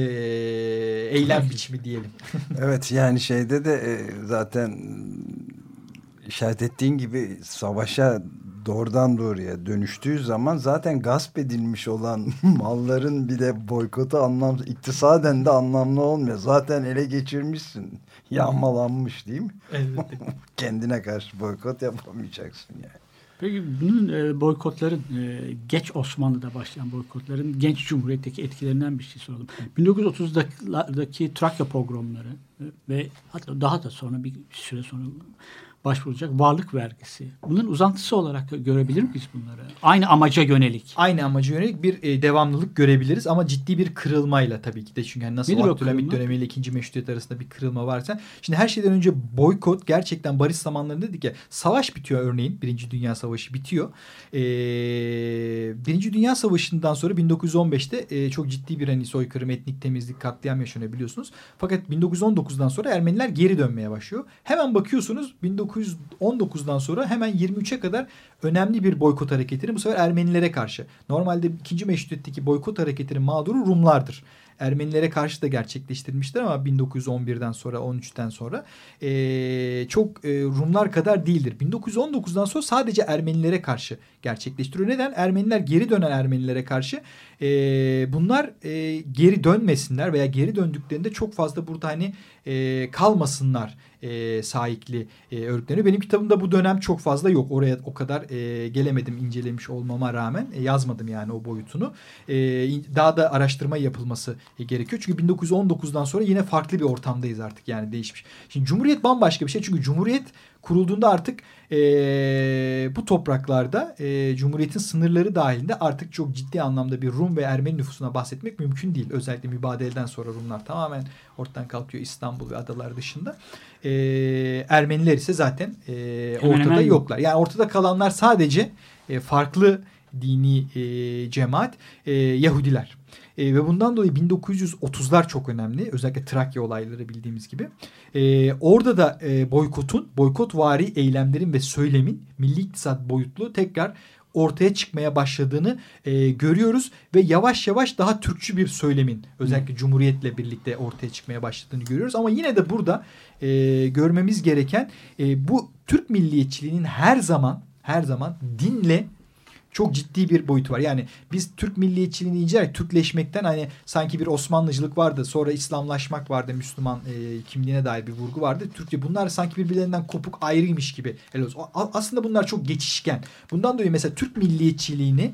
eylem biçimi diyelim. (laughs) Evet yani şeyde de e, zaten işaret ettiğin gibi savaşa doğrudan doğruya dönüştüğü zaman zaten gasp edilmiş olan (laughs) malların bir de boykotu anlam iktisaden de anlamlı olmuyor. Zaten ele geçirmişsin. Yağmalanmış değil mi? Elbette. (laughs) Kendine karşı boykot yapamayacaksın yani. Peki bunun e, boykotların e, geç Osmanlı'da başlayan boykotların genç cumhuriyetteki etkilerinden bir şey soralım. 1930'lardaki Trakya pogromları e, ve hatta daha da sonra bir süre sonra başvurulacak varlık vergisi. Bunun uzantısı olarak görebilir miyiz bunları? Aynı amaca yönelik. Aynı amaca yönelik bir e, devamlılık görebiliriz ama ciddi bir kırılmayla tabii ki de. Çünkü hani nasıl Abdülhamit dönemiyle ikinci meşrutiyet arasında bir kırılma varsa. Şimdi her şeyden önce boykot gerçekten barış zamanlarında dedik ya savaş bitiyor örneğin. Birinci Dünya Savaşı bitiyor. Ee, Birinci Dünya Savaşı'ndan sonra 1915'te e, çok ciddi bir hani soykırım, etnik temizlik, katliam yaşanıyor biliyorsunuz. Fakat 1919'dan sonra Ermeniler geri dönmeye başlıyor. Hemen bakıyorsunuz 1919'dan sonra hemen 23'e kadar önemli bir boykot hareketini bu sefer Ermenilere karşı. Normalde ikinci meşrutiyetteki boykot hareketinin mağduru Rumlardır. Ermenilere karşı da gerçekleştirilmiştir ama 1911'den sonra 13'ten sonra eee, çok eee, Rumlar kadar değildir. 1919'dan sonra sadece Ermenilere karşı gerçekleştiriyor. Neden? Ermeniler geri dönen Ermenilere karşı eee, bunlar eee, geri dönmesinler veya geri döndüklerinde çok fazla burada hani eee, kalmasınlar eee sahipli eee, örgütleniyor. Benim kitabımda bu dönem çok fazla yok. Oraya o kadar eee, gelemedim incelemiş olmama rağmen e, yazmadım yani o boyutunu. İn- daha da araştırma yapılması e, gerekiyor. Çünkü 1919'dan sonra yine farklı bir ortamdayız artık yani değişmiş. Şimdi Cumhuriyet bambaşka bir şey. Çünkü Cumhuriyet kurulduğunda artık eee, bu topraklarda eee, Cumhuriyet'in sınırları dahilinde artık çok ciddi anlamda bir Rum ve Ermeni nüfusuna bahsetmek mümkün değil. Özellikle mübadeleden sonra Rumlar tamamen ortadan kalkıyor İstanbul ve adalar dışında. Eee, Ermeniler ise zaten Hemen ortada hemen yok. yoklar. Yani ortada kalanlar sadece e, farklı dini e, cemaat e, Yahudiler. E, ve bundan dolayı 1930'lar çok önemli. Özellikle Trakya olayları bildiğimiz gibi. E, orada da e, boykotun, boykotvari eylemlerin ve söylemin milli iktisat boyutlu tekrar ortaya çıkmaya başladığını e, görüyoruz ve yavaş yavaş daha Türkçü bir söylemin özellikle Cumhuriyet'le birlikte ortaya çıkmaya başladığını görüyoruz. Ama yine de burada e, görmemiz gereken e, bu Türk milliyetçiliğinin her zaman her zaman dinle çok ciddi bir boyutu var. Yani biz Türk milliyetçiliğini incelerek Türkleşmekten hani sanki bir Osmanlıcılık vardı. Sonra İslamlaşmak vardı. Müslüman e, kimliğine dair bir vurgu vardı. Türkçe bunlar sanki birbirlerinden kopuk ayrıymış gibi. Aslında bunlar çok geçişken. Bundan dolayı mesela Türk milliyetçiliğini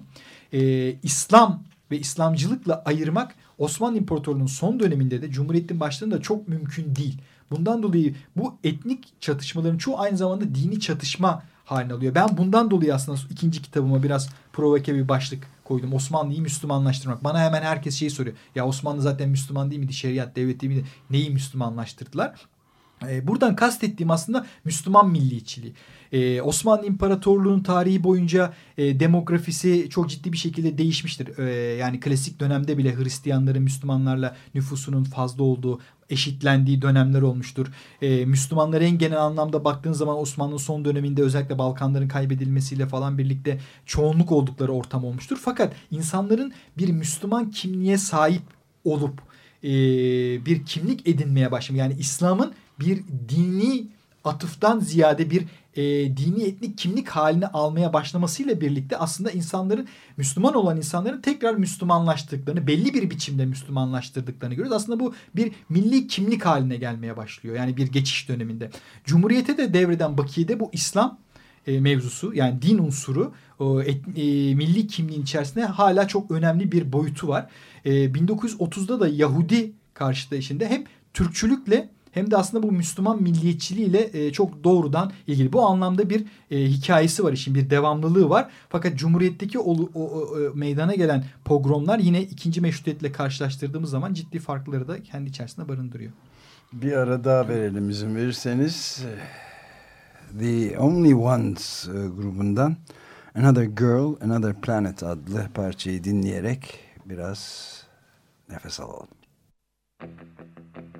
e, İslam ve İslamcılıkla ayırmak Osmanlı İmparatorluğu'nun son döneminde de Cumhuriyet'in başlarında çok mümkün değil. Bundan dolayı bu etnik çatışmaların çoğu aynı zamanda dini çatışma haline alıyor. Ben bundan dolayı aslında ikinci kitabıma biraz provoke bir başlık koydum. Osmanlı'yı Müslümanlaştırmak. Bana hemen herkes şeyi soruyor. Ya Osmanlı zaten Müslüman değil miydi? Şeriat devleti miydi? Neyi Müslümanlaştırdılar? Ee, buradan kastettiğim aslında Müslüman milliyetçiliği. Ee, Osmanlı İmparatorluğu'nun tarihi boyunca e, demografisi çok ciddi bir şekilde değişmiştir. Ee, yani klasik dönemde bile Hristiyanların Müslümanlarla nüfusunun fazla olduğu, eşitlendiği dönemler olmuştur. Ee, Müslümanlara en genel anlamda baktığın zaman Osmanlı'nın son döneminde özellikle Balkanların kaybedilmesiyle falan birlikte çoğunluk oldukları ortam olmuştur. Fakat insanların bir Müslüman kimliğe sahip olup e, bir kimlik edinmeye başlamış. Yani İslam'ın bir dini atıftan ziyade bir e, dini etnik kimlik haline almaya başlamasıyla birlikte aslında insanların Müslüman olan insanların tekrar Müslümanlaştıklarını belli bir biçimde Müslümanlaştırdıklarını görüyoruz. Aslında bu bir milli kimlik haline gelmeye başlıyor. Yani bir geçiş döneminde. Cumhuriyete de devreden bakiyede bu İslam e, mevzusu yani din unsuru et, e, milli kimliğin içerisinde hala çok önemli bir boyutu var. E, 1930'da da Yahudi karşıtı işinde hem Türkçülükle hem de aslında bu Müslüman milliyetçiliğiyle e, çok doğrudan ilgili. Bu anlamda bir e, hikayesi var işin, bir devamlılığı var. Fakat Cumhuriyet'teki o, o, o, e, meydana gelen pogromlar yine ikinci meşrutiyetle karşılaştırdığımız zaman ciddi farkları da kendi içerisinde barındırıyor. Bir ara daha verelim izin verirseniz. The Only Ones e, grubundan Another Girl, Another Planet adlı parçayı dinleyerek biraz nefes alalım. Another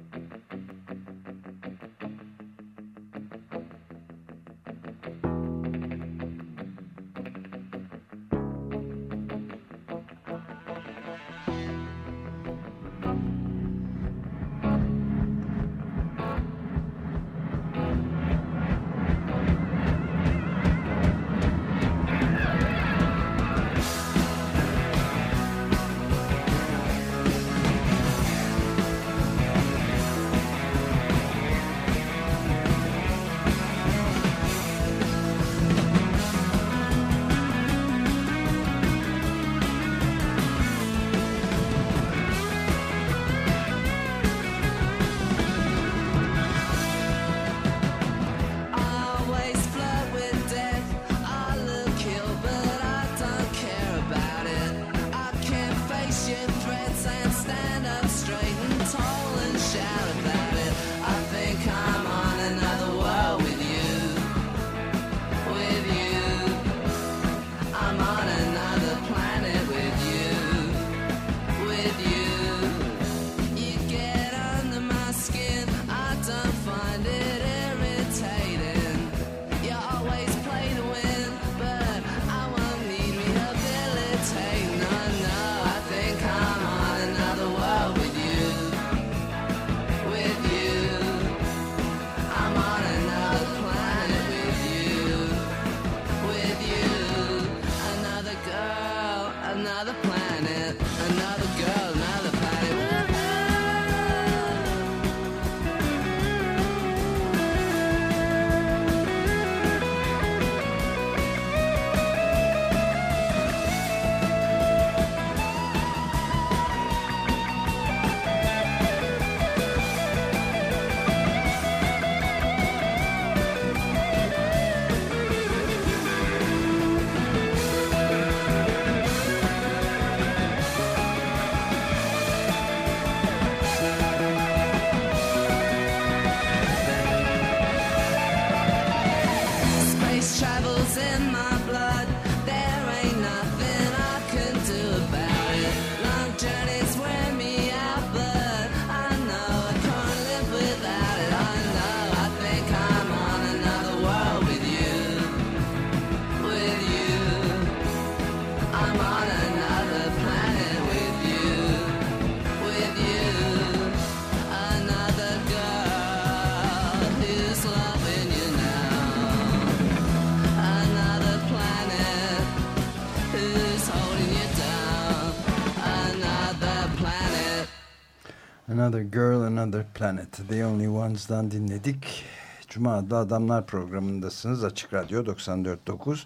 Another Planet. The Only Ones'dan dinledik. Cuma adlı Adamlar programındasınız. Açık Radyo 94.9.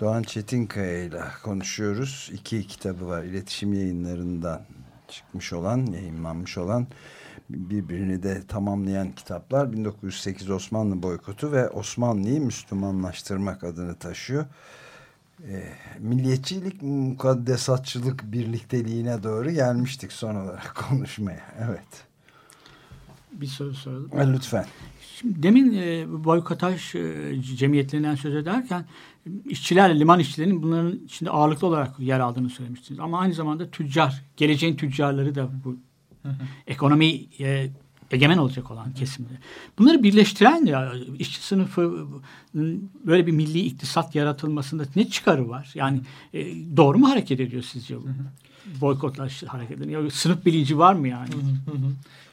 Doğan Çetinkaya ile konuşuyoruz. İki kitabı var. İletişim yayınlarından çıkmış olan, yayınlanmış olan birbirini de tamamlayan kitaplar 1908 Osmanlı boykotu ve Osmanlı'yı Müslümanlaştırmak adını taşıyor. E, milliyetçilik, mukaddesatçılık birlikteliğine doğru gelmiştik son olarak konuşmaya. Evet. Bir soru soralım. E, lütfen. Şimdi demin e, boykotaj e, cemiyetlerinden söz ederken işçiler, liman işçilerinin bunların içinde ağırlıklı olarak yer aldığını söylemiştiniz. Ama aynı zamanda tüccar, geleceğin tüccarları da bu (laughs) ekonomi e, egemen olacak olan kesimde. Bunları birleştiren ya işçi sınıfı böyle bir milli iktisat yaratılmasında ne çıkarı var? Yani e, doğru mu hareket ediyor sizce bu? Boykotlar hareket ediyor. Ya Sınıf bilinci var mı yani?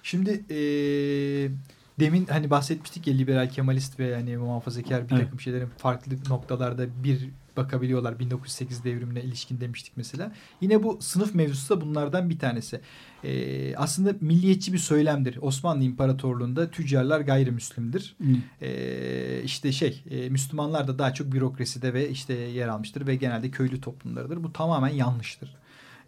Şimdi eee, demin hani bahsetmiştik ya liberal kemalist ve yani muhafazakar bir Evet. takım şeylerin farklı noktalarda bir bakabiliyorlar 1908 devrimine ilişkin demiştik mesela. Yine bu sınıf mevzusu da bunlardan bir tanesi. Eee, aslında milliyetçi bir söylemdir. Osmanlı İmparatorluğu'nda tüccarlar gayrimüslimdir. Ee, işte şey e, Müslümanlar da daha çok bürokraside ve işte yer almıştır ve genelde köylü toplumlarıdır. Bu tamamen yanlıştır.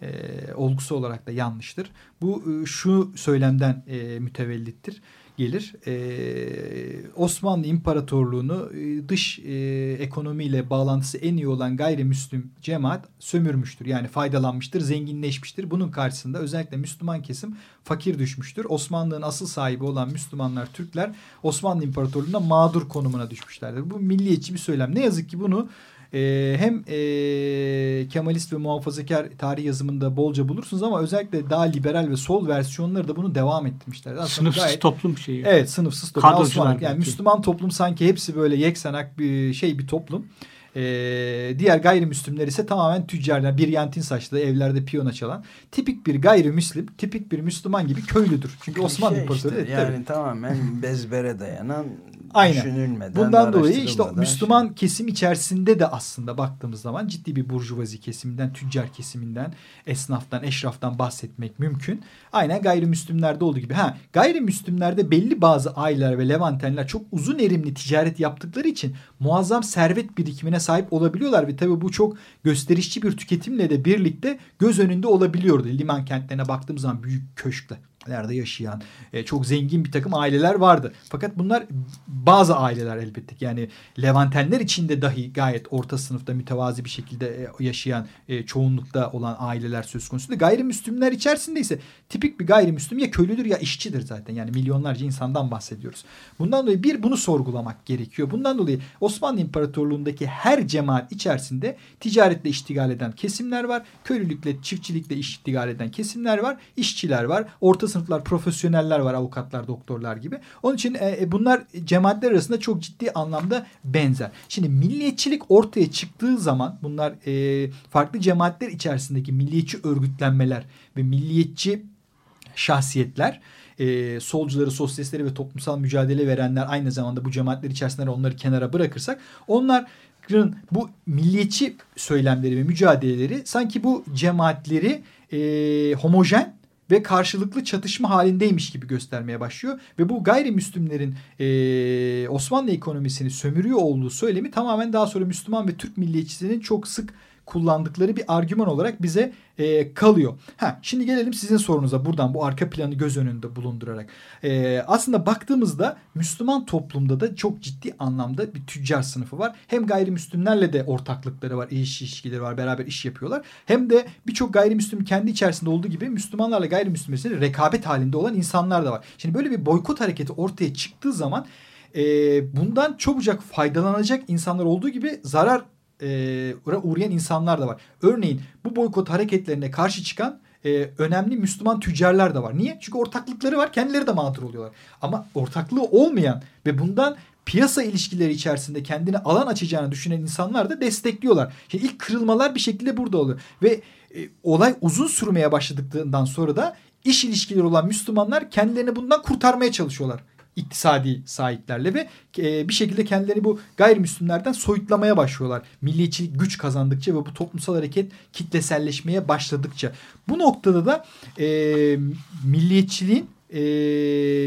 Ee, olgusu olarak da yanlıştır. Bu e, şu söylemden e, mütevellittir gelir. Ee, Osmanlı İmparatorluğu'nu e, dış e, ekonomiyle bağlantısı en iyi olan gayrimüslim cemaat sömürmüştür. Yani faydalanmıştır, zenginleşmiştir. Bunun karşısında özellikle Müslüman kesim fakir düşmüştür. Osmanlı'nın asıl sahibi olan Müslümanlar, Türkler Osmanlı İmparatorluğu'nda mağdur konumuna düşmüşlerdir. Bu milliyetçi bir söylem. Ne yazık ki bunu e, hem e, Kemalist ve muhafazakar tarih yazımında bolca bulursunuz ama özellikle daha liberal ve sol versiyonları da bunu devam ettirmişler. Aslında Sınıfsız gayet- toplum şeyi. Evet sınıfsız toplum. Osmanlı. Yani belki. Müslüman toplum sanki hepsi böyle yeksanak bir şey bir toplum. Ee, diğer gayrimüslimler ise tamamen tüccarlar. Bir yantin saçlı evlerde piyano çalan. Tipik bir gayrimüslim, tipik bir Müslüman gibi köylüdür. Çünkü Osmanlı Şey İmparatorluğu işte, yani tamamen bezbere dayanan Aynen. düşünülmeden Bundan dolayı işte Müslüman kesim içerisinde de aslında baktığımız zaman ciddi bir burjuvazi kesiminden, tüccar kesiminden, esnaftan, eşraftan bahsetmek mümkün. Aynen gayrimüslimlerde olduğu gibi. Ha, gayrimüslimlerde belli bazı aileler ve Levantenler çok uzun erimli ticaret yaptıkları için muazzam servet birikimine sahip olabiliyorlar ve tabii bu çok gösterişçi bir tüketimle de birlikte göz önünde olabiliyordu. Liman kentlerine baktığımız zaman büyük köşkler, Lerde yaşayan e, çok zengin bir takım aileler vardı. Fakat bunlar bazı aileler elbette yani Levantenler içinde dahi gayet orta sınıfta mütevazi bir şekilde e, yaşayan e, çoğunlukta olan aileler söz konusu. Gayrimüslimler içerisinde ise tipik bir gayrimüslim ya köylüdür ya işçidir zaten. Yani milyonlarca insandan bahsediyoruz. Bundan dolayı bir bunu sorgulamak gerekiyor. Bundan dolayı Osmanlı İmparatorluğu'ndaki her cemaat içerisinde ticaretle iştigal eden kesimler var. Köylülükle, çiftçilikle iştigal eden kesimler var. işçiler var. Orta sınıflar, profesyoneller var. Avukatlar, doktorlar gibi. Onun için e, bunlar cemaatler arasında çok ciddi anlamda benzer. Şimdi milliyetçilik ortaya çıktığı zaman bunlar e, farklı cemaatler içerisindeki milliyetçi örgütlenmeler ve milliyetçi şahsiyetler e, solcuları, sosyalistleri ve toplumsal mücadele verenler aynı zamanda bu cemaatler içerisinde onları kenara bırakırsak onların bu milliyetçi söylemleri ve mücadeleleri sanki bu cemaatleri e, homojen ve karşılıklı çatışma halindeymiş gibi göstermeye başlıyor. Ve bu gayrimüslimlerin e, Osmanlı ekonomisini sömürüyor olduğu söylemi tamamen daha sonra Müslüman ve Türk milliyetçisinin çok sık kullandıkları bir argüman olarak bize e, kalıyor. Ha, şimdi gelelim sizin sorunuza buradan bu arka planı göz önünde bulundurarak. E, aslında baktığımızda Müslüman toplumda da çok ciddi anlamda bir tüccar sınıfı var. Hem gayrimüslimlerle de ortaklıkları var, iş ilişkileri var, beraber iş yapıyorlar. Hem de birçok gayrimüslim kendi içerisinde olduğu gibi Müslümanlarla gayrimüslimlerin rekabet halinde olan insanlar da var. Şimdi böyle bir boykot hareketi ortaya çıktığı zaman e, bundan çabucak faydalanacak insanlar olduğu gibi zarar e, uğrayan insanlar da var. Örneğin bu boykot hareketlerine karşı çıkan e, önemli Müslüman tüccarlar da var. Niye? Çünkü ortaklıkları var. Kendileri de mağdur oluyorlar. Ama ortaklığı olmayan ve bundan piyasa ilişkileri içerisinde kendine alan açacağını düşünen insanlar da destekliyorlar. Şimdi ilk kırılmalar bir şekilde burada oluyor. Ve e, olay uzun sürmeye başladıktan sonra da iş ilişkileri olan Müslümanlar kendilerini bundan kurtarmaya çalışıyorlar iktisadi sahiplerle ve e, bir şekilde kendilerini bu gayrimüslimlerden soyutlamaya başlıyorlar. Milliyetçilik güç kazandıkça ve bu toplumsal hareket kitleselleşmeye başladıkça. Bu noktada da e, milliyetçiliğin e,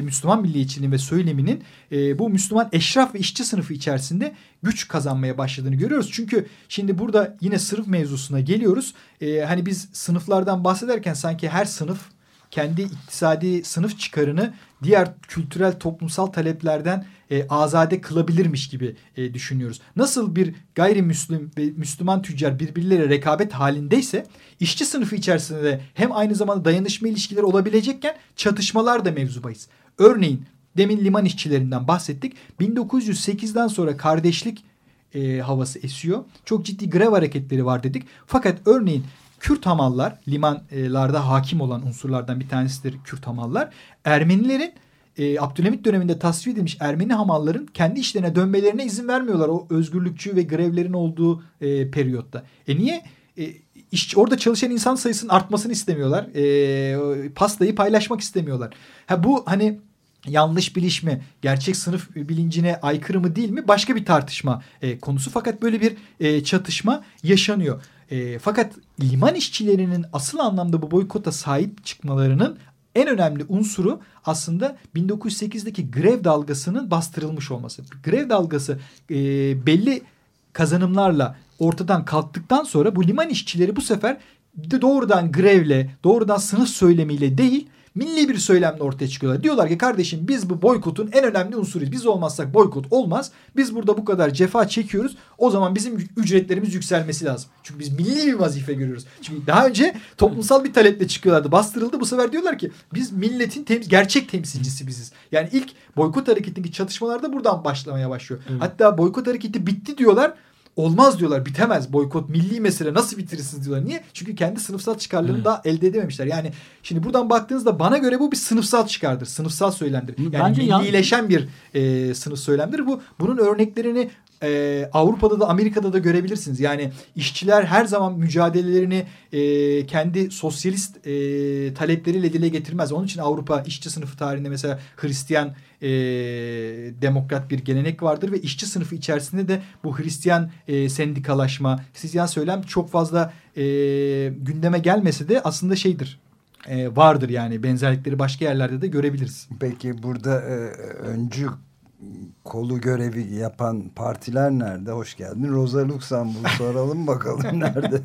Müslüman milliyetçiliğin ve söyleminin e, bu Müslüman eşraf ve işçi sınıfı içerisinde güç kazanmaya başladığını görüyoruz. Çünkü şimdi burada yine sınıf mevzusuna geliyoruz. E, hani biz sınıflardan bahsederken sanki her sınıf kendi iktisadi sınıf çıkarını diğer kültürel toplumsal taleplerden e, azade kılabilirmiş gibi e, düşünüyoruz. Nasıl bir gayrimüslim ve Müslüman tüccar birbirleriyle rekabet halindeyse işçi sınıfı içerisinde de hem aynı zamanda dayanışma ilişkileri olabilecekken çatışmalar da mevzu. Örneğin demin liman işçilerinden bahsettik. 1908'den sonra kardeşlik e, havası esiyor. Çok ciddi grev hareketleri var dedik. Fakat örneğin Kürt hamallar limanlarda hakim olan unsurlardan bir tanesidir Kürt hamallar. Ermenilerin e, Abdülhamit döneminde tasvir edilmiş Ermeni hamalların kendi işlerine dönmelerine izin vermiyorlar o özgürlükçü ve grevlerin olduğu e, periyotta. E niye? E, iş, orada çalışan insan sayısının artmasını istemiyorlar. E, pastayı paylaşmak istemiyorlar. Ha bu hani yanlış biliş mi, gerçek sınıf bilincine aykırı mı değil mi başka bir tartışma e, konusu. Fakat böyle bir e, çatışma yaşanıyor. E, fakat liman işçilerinin asıl anlamda bu boykota sahip çıkmalarının en önemli unsuru aslında 1908'deki grev dalgasının bastırılmış olması. Grev dalgası e, belli kazanımlarla ortadan kalktıktan sonra bu liman işçileri bu sefer doğrudan grevle, doğrudan sınıf söylemiyle değil milli bir söylemle ortaya çıkıyorlar. Diyorlar ki kardeşim biz bu boykotun en önemli unsuruyuz. Biz olmazsak boykot olmaz. Biz burada bu kadar cefa çekiyoruz. O zaman bizim ücretlerimiz yükselmesi lazım. Çünkü biz milli bir vazife görüyoruz. Çünkü daha önce toplumsal bir taleple çıkıyorlardı. Bastırıldı. Bu sefer diyorlar ki biz milletin tem gerçek temsilcisi biziz. Yani ilk boykot hareketindeki çatışmalarda buradan başlamaya başlıyor. Hatta boykot hareketi bitti diyorlar olmaz diyorlar bitemez boykot milli mesele nasıl bitirirsiniz diyorlar. Niye? Çünkü kendi sınıfsal çıkarlarını evet. daha elde edememişler. Yani şimdi buradan baktığınızda bana göre bu bir sınıfsal çıkardır. Sınıfsal söylemdir. Yani Bence millileşen bir e, sınıf söylemdir. Bu bunun örneklerini e, Avrupa'da da Amerika'da da görebilirsiniz. Yani işçiler her zaman mücadelelerini e, kendi sosyalist e, talepleriyle dile getirmez. Onun için Avrupa işçi sınıfı tarihinde mesela Hristiyan e, demokrat bir gelenek vardır ve işçi sınıfı içerisinde de bu Hristiyan e, sendikalaşma, Hristiyan söylem çok fazla e, gündeme gelmese de aslında şeydir e, vardır yani benzerlikleri başka yerlerde de görebiliriz. Peki burada e, öncü kolu görevi yapan partiler nerede? Hoş geldin. Rosa Luxemburg soralım bakalım (laughs) nerede?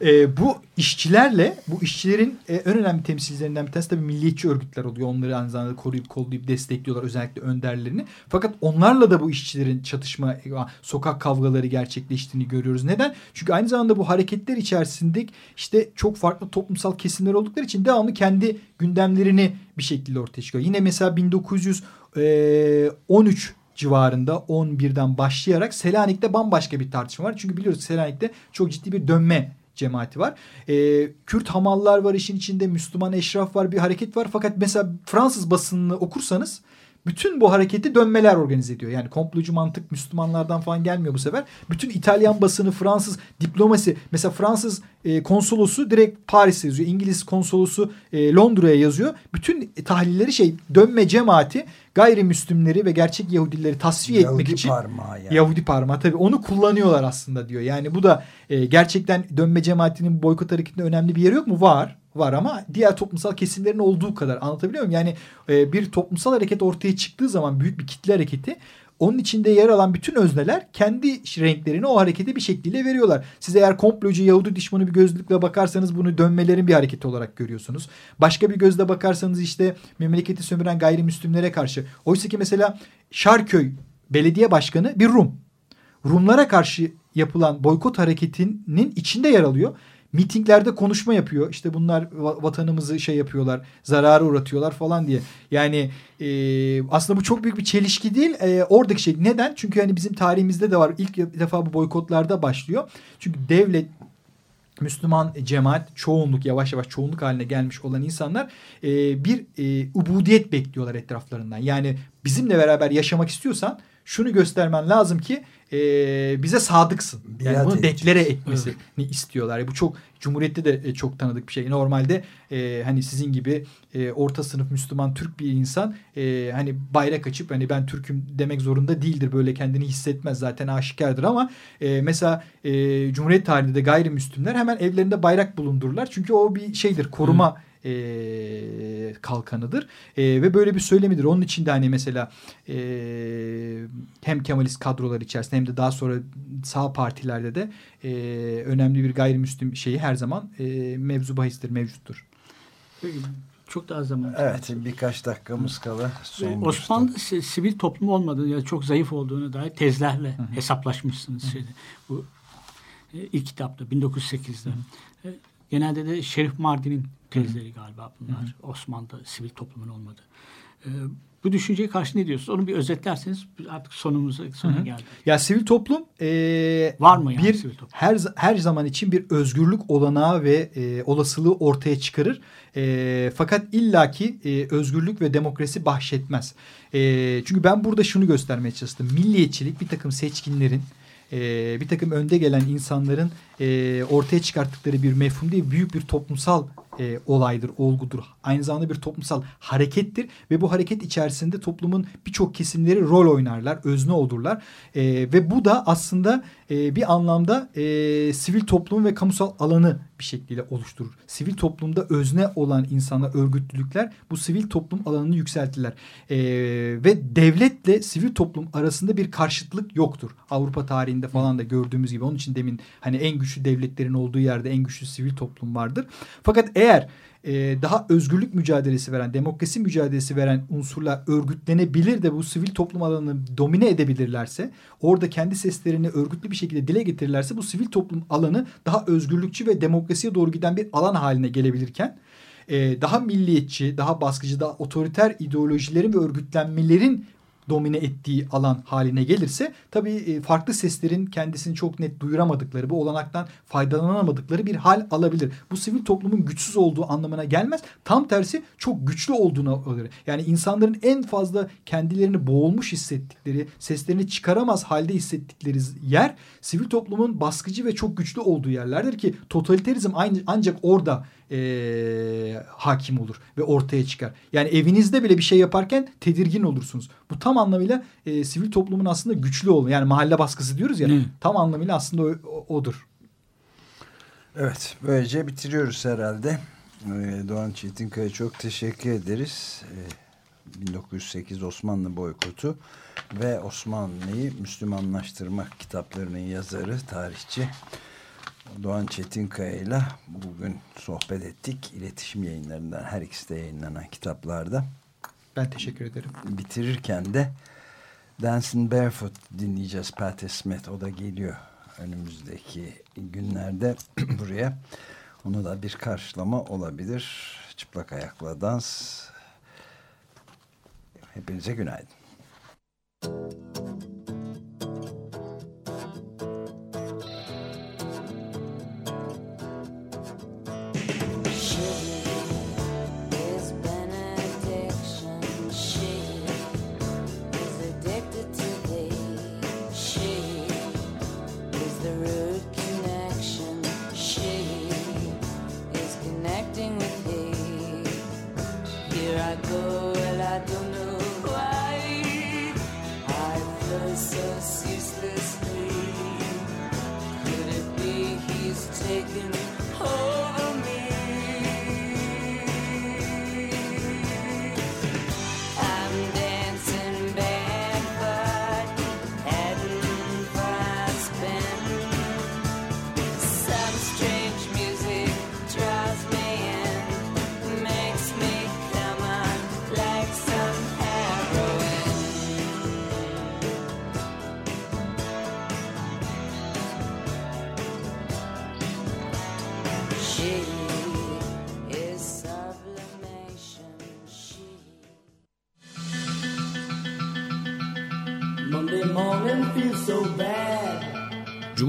E, bu işçilerle bu işçilerin e, en önemli temsilcilerinden bir tanesi tabii milliyetçi örgütler oluyor. Onları aynı zamanda koruyup kollayıp destekliyorlar özellikle önderlerini. Fakat onlarla da bu işçilerin çatışma, e, sokak kavgaları gerçekleştiğini görüyoruz. Neden? Çünkü aynı zamanda bu hareketler içerisinde işte çok farklı toplumsal kesimler oldukları için devamlı kendi gündemlerini bir şekilde ortaya çıkıyor. Yine mesela 1913 civarında 11'den başlayarak Selanik'te bambaşka bir tartışma var. Çünkü biliyoruz Selanik'te çok ciddi bir dönme cemaati var. Ee, Kürt hamallar var işin içinde, Müslüman eşraf var, bir hareket var. Fakat mesela Fransız basınını okursanız bütün bu hareketi dönmeler organize ediyor. Yani komplocu mantık Müslümanlardan falan gelmiyor bu sefer. Bütün İtalyan basını, Fransız diplomasi, mesela Fransız e, konsolosu direkt Paris'e yazıyor. İngiliz konsolosu e, Londra'ya yazıyor. Bütün tahlilleri şey dönme cemaati gayrimüslimleri ve gerçek Yahudileri tasfiye Yahudi etmek için yani. Yahudi parmağı tabii onu kullanıyorlar aslında diyor. Yani bu da e, gerçekten dönme cemaatinin boykot hareketinde önemli bir yeri yok mu? Var. Var ama diğer toplumsal kesimlerin olduğu kadar anlatabiliyor muyum? Yani e, bir toplumsal hareket ortaya çıktığı zaman büyük bir kitle hareketi onun içinde yer alan bütün özneler kendi renklerini o harekete bir şekilde veriyorlar. Siz eğer komplocu Yahudi düşmanı bir gözlükle bakarsanız bunu dönmelerin bir hareketi olarak görüyorsunuz. Başka bir gözle bakarsanız işte memleketi sömüren gayrimüslimlere karşı. Oysa ki mesela Şarköy belediye başkanı bir Rum. Rumlara karşı yapılan boykot hareketinin içinde yer alıyor. Mitinglerde konuşma yapıyor. İşte bunlar va- vatanımızı şey yapıyorlar, zarara uğratıyorlar falan diye. Yani e, aslında bu çok büyük bir çelişki değil. E, oradaki şey neden? Çünkü hani bizim tarihimizde de var. İlk defa bu boykotlarda başlıyor. Çünkü devlet Müslüman cemaat çoğunluk yavaş yavaş çoğunluk haline gelmiş olan insanlar e, bir e, ubudiyet bekliyorlar etraflarından. Yani bizimle beraber yaşamak istiyorsan şunu göstermen lazım ki e, bize sadıksın. Yani Biat bunu edeceğiz. deklare etmesini istiyorlar. Yani bu çok Cumhuriyette de çok tanıdık bir şey. Normalde e, hani sizin gibi e, orta sınıf Müslüman Türk bir insan e, hani bayrak açıp hani ben Türk'üm demek zorunda değildir. Böyle kendini hissetmez zaten aşikardır ama e, mesela e, Cumhuriyet tarihinde de gayrimüslimler hemen evlerinde bayrak bulundururlar. Çünkü o bir şeydir koruma e, kalkanıdır. E, ve böyle bir söylemidir. Onun için de hani mesela e, hem Kemalist kadrolar içerisinde hem de daha sonra sağ partilerde de e, önemli bir gayrimüslim şeyi her zaman e, mevzu bahistir, mevcuttur. Peki, Çok daha zaman. Evet birkaç dakikamız kala. Son Osmanlı si- sivil toplum olmadığı ya çok zayıf olduğunu dair tezlerle hesaplaşmışsınız şeyde. Bu e, ilk kitapta 1908'de. E, Genelde de Şerif Mardin'in tezleri galiba bunlar. Osmanlı'da sivil toplumun olmadığı. E, bu düşünceye karşı ne diyorsunuz? Onu bir özetlerseniz artık sonumuza sona geldik. Ya sivil toplum e, Var mı yani bir sivil toplum? her her zaman için bir özgürlük olanağı ve e, olasılığı ortaya çıkarır. E, fakat illaki e, özgürlük ve demokrasi bahşetmez. E, çünkü ben burada şunu göstermeye çalıştım. Milliyetçilik bir takım seçkinlerin e, bir takım önde gelen insanların e, ortaya çıkarttıkları bir mefhum değil, büyük bir toplumsal e, olaydır, olgudur. Aynı zamanda bir toplumsal harekettir ve bu hareket içerisinde toplumun birçok kesimleri rol oynarlar, özne olurlar. E, ve bu da aslında e, bir anlamda e, sivil toplum ve kamusal alanı bir şekilde oluşturur. Sivil toplumda özne olan insanlar, örgütlülükler bu sivil toplum alanını yükseltirler. E, ve devletle sivil toplum arasında bir karşıtlık yoktur. Avrupa tarihinde falan da gördüğümüz gibi. Onun için demin hani en güçlü devletlerin olduğu yerde en güçlü sivil toplum vardır. Fakat eğer e, daha özgürlük mücadelesi veren, demokrasi mücadelesi veren unsurlar örgütlenebilir de bu sivil toplum alanını domine edebilirlerse, orada kendi seslerini örgütlü bir şekilde dile getirirlerse bu sivil toplum alanı daha özgürlükçü ve demokrasiye doğru giden bir alan haline gelebilirken e, daha milliyetçi, daha baskıcı, daha otoriter ideolojilerin ve örgütlenmelerin domine ettiği alan haline gelirse tabii e, farklı seslerin kendisini çok net duyuramadıkları, bu olanaktan faydalanamadıkları bir hal alabilir. Bu sivil toplumun güçsüz olduğu anlamına gelmez. Tam tersi çok güçlü olduğuna alır. Yani insanların en fazla kendilerini boğulmuş hissettikleri, seslerini çıkaramaz halde hissettikleri yer sivil toplumun baskıcı ve çok güçlü olduğu yerlerdir ki totaliterizm aynı, ancak orada e, hakim olur ve ortaya çıkar. Yani evinizde bile bir şey yaparken tedirgin olursunuz. Bu tam anlamıyla e, sivil toplumun aslında güçlü olma. Yani mahalle baskısı diyoruz ya. Hı. Tam anlamıyla aslında o, o- odur. Evet böylece bitiriyoruz herhalde. Ee, Doğan Çetinkaya çok teşekkür ederiz. Ee, 1908 Osmanlı boykotu ve Osmanlı'yı Müslümanlaştırmak kitaplarının yazarı, tarihçi Doğan Çetinkaya ile bugün sohbet ettik. İletişim yayınlarından her ikisi de yayınlanan kitaplarda. Ben teşekkür ederim. Bitirirken de Dancing Barefoot dinleyeceğiz Patti Smith. O da geliyor önümüzdeki günlerde (clears throat) buraya. Onu da bir karşılama olabilir. Çıplak ayakla dans. Hepinize günaydın. is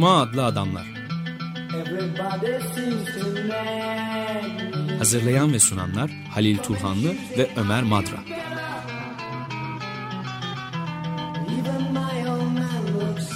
Cuma adlı adamlar. Hazırlayan ve sunanlar Halil Turhanlı ve Ömer Madra. Even my old man looks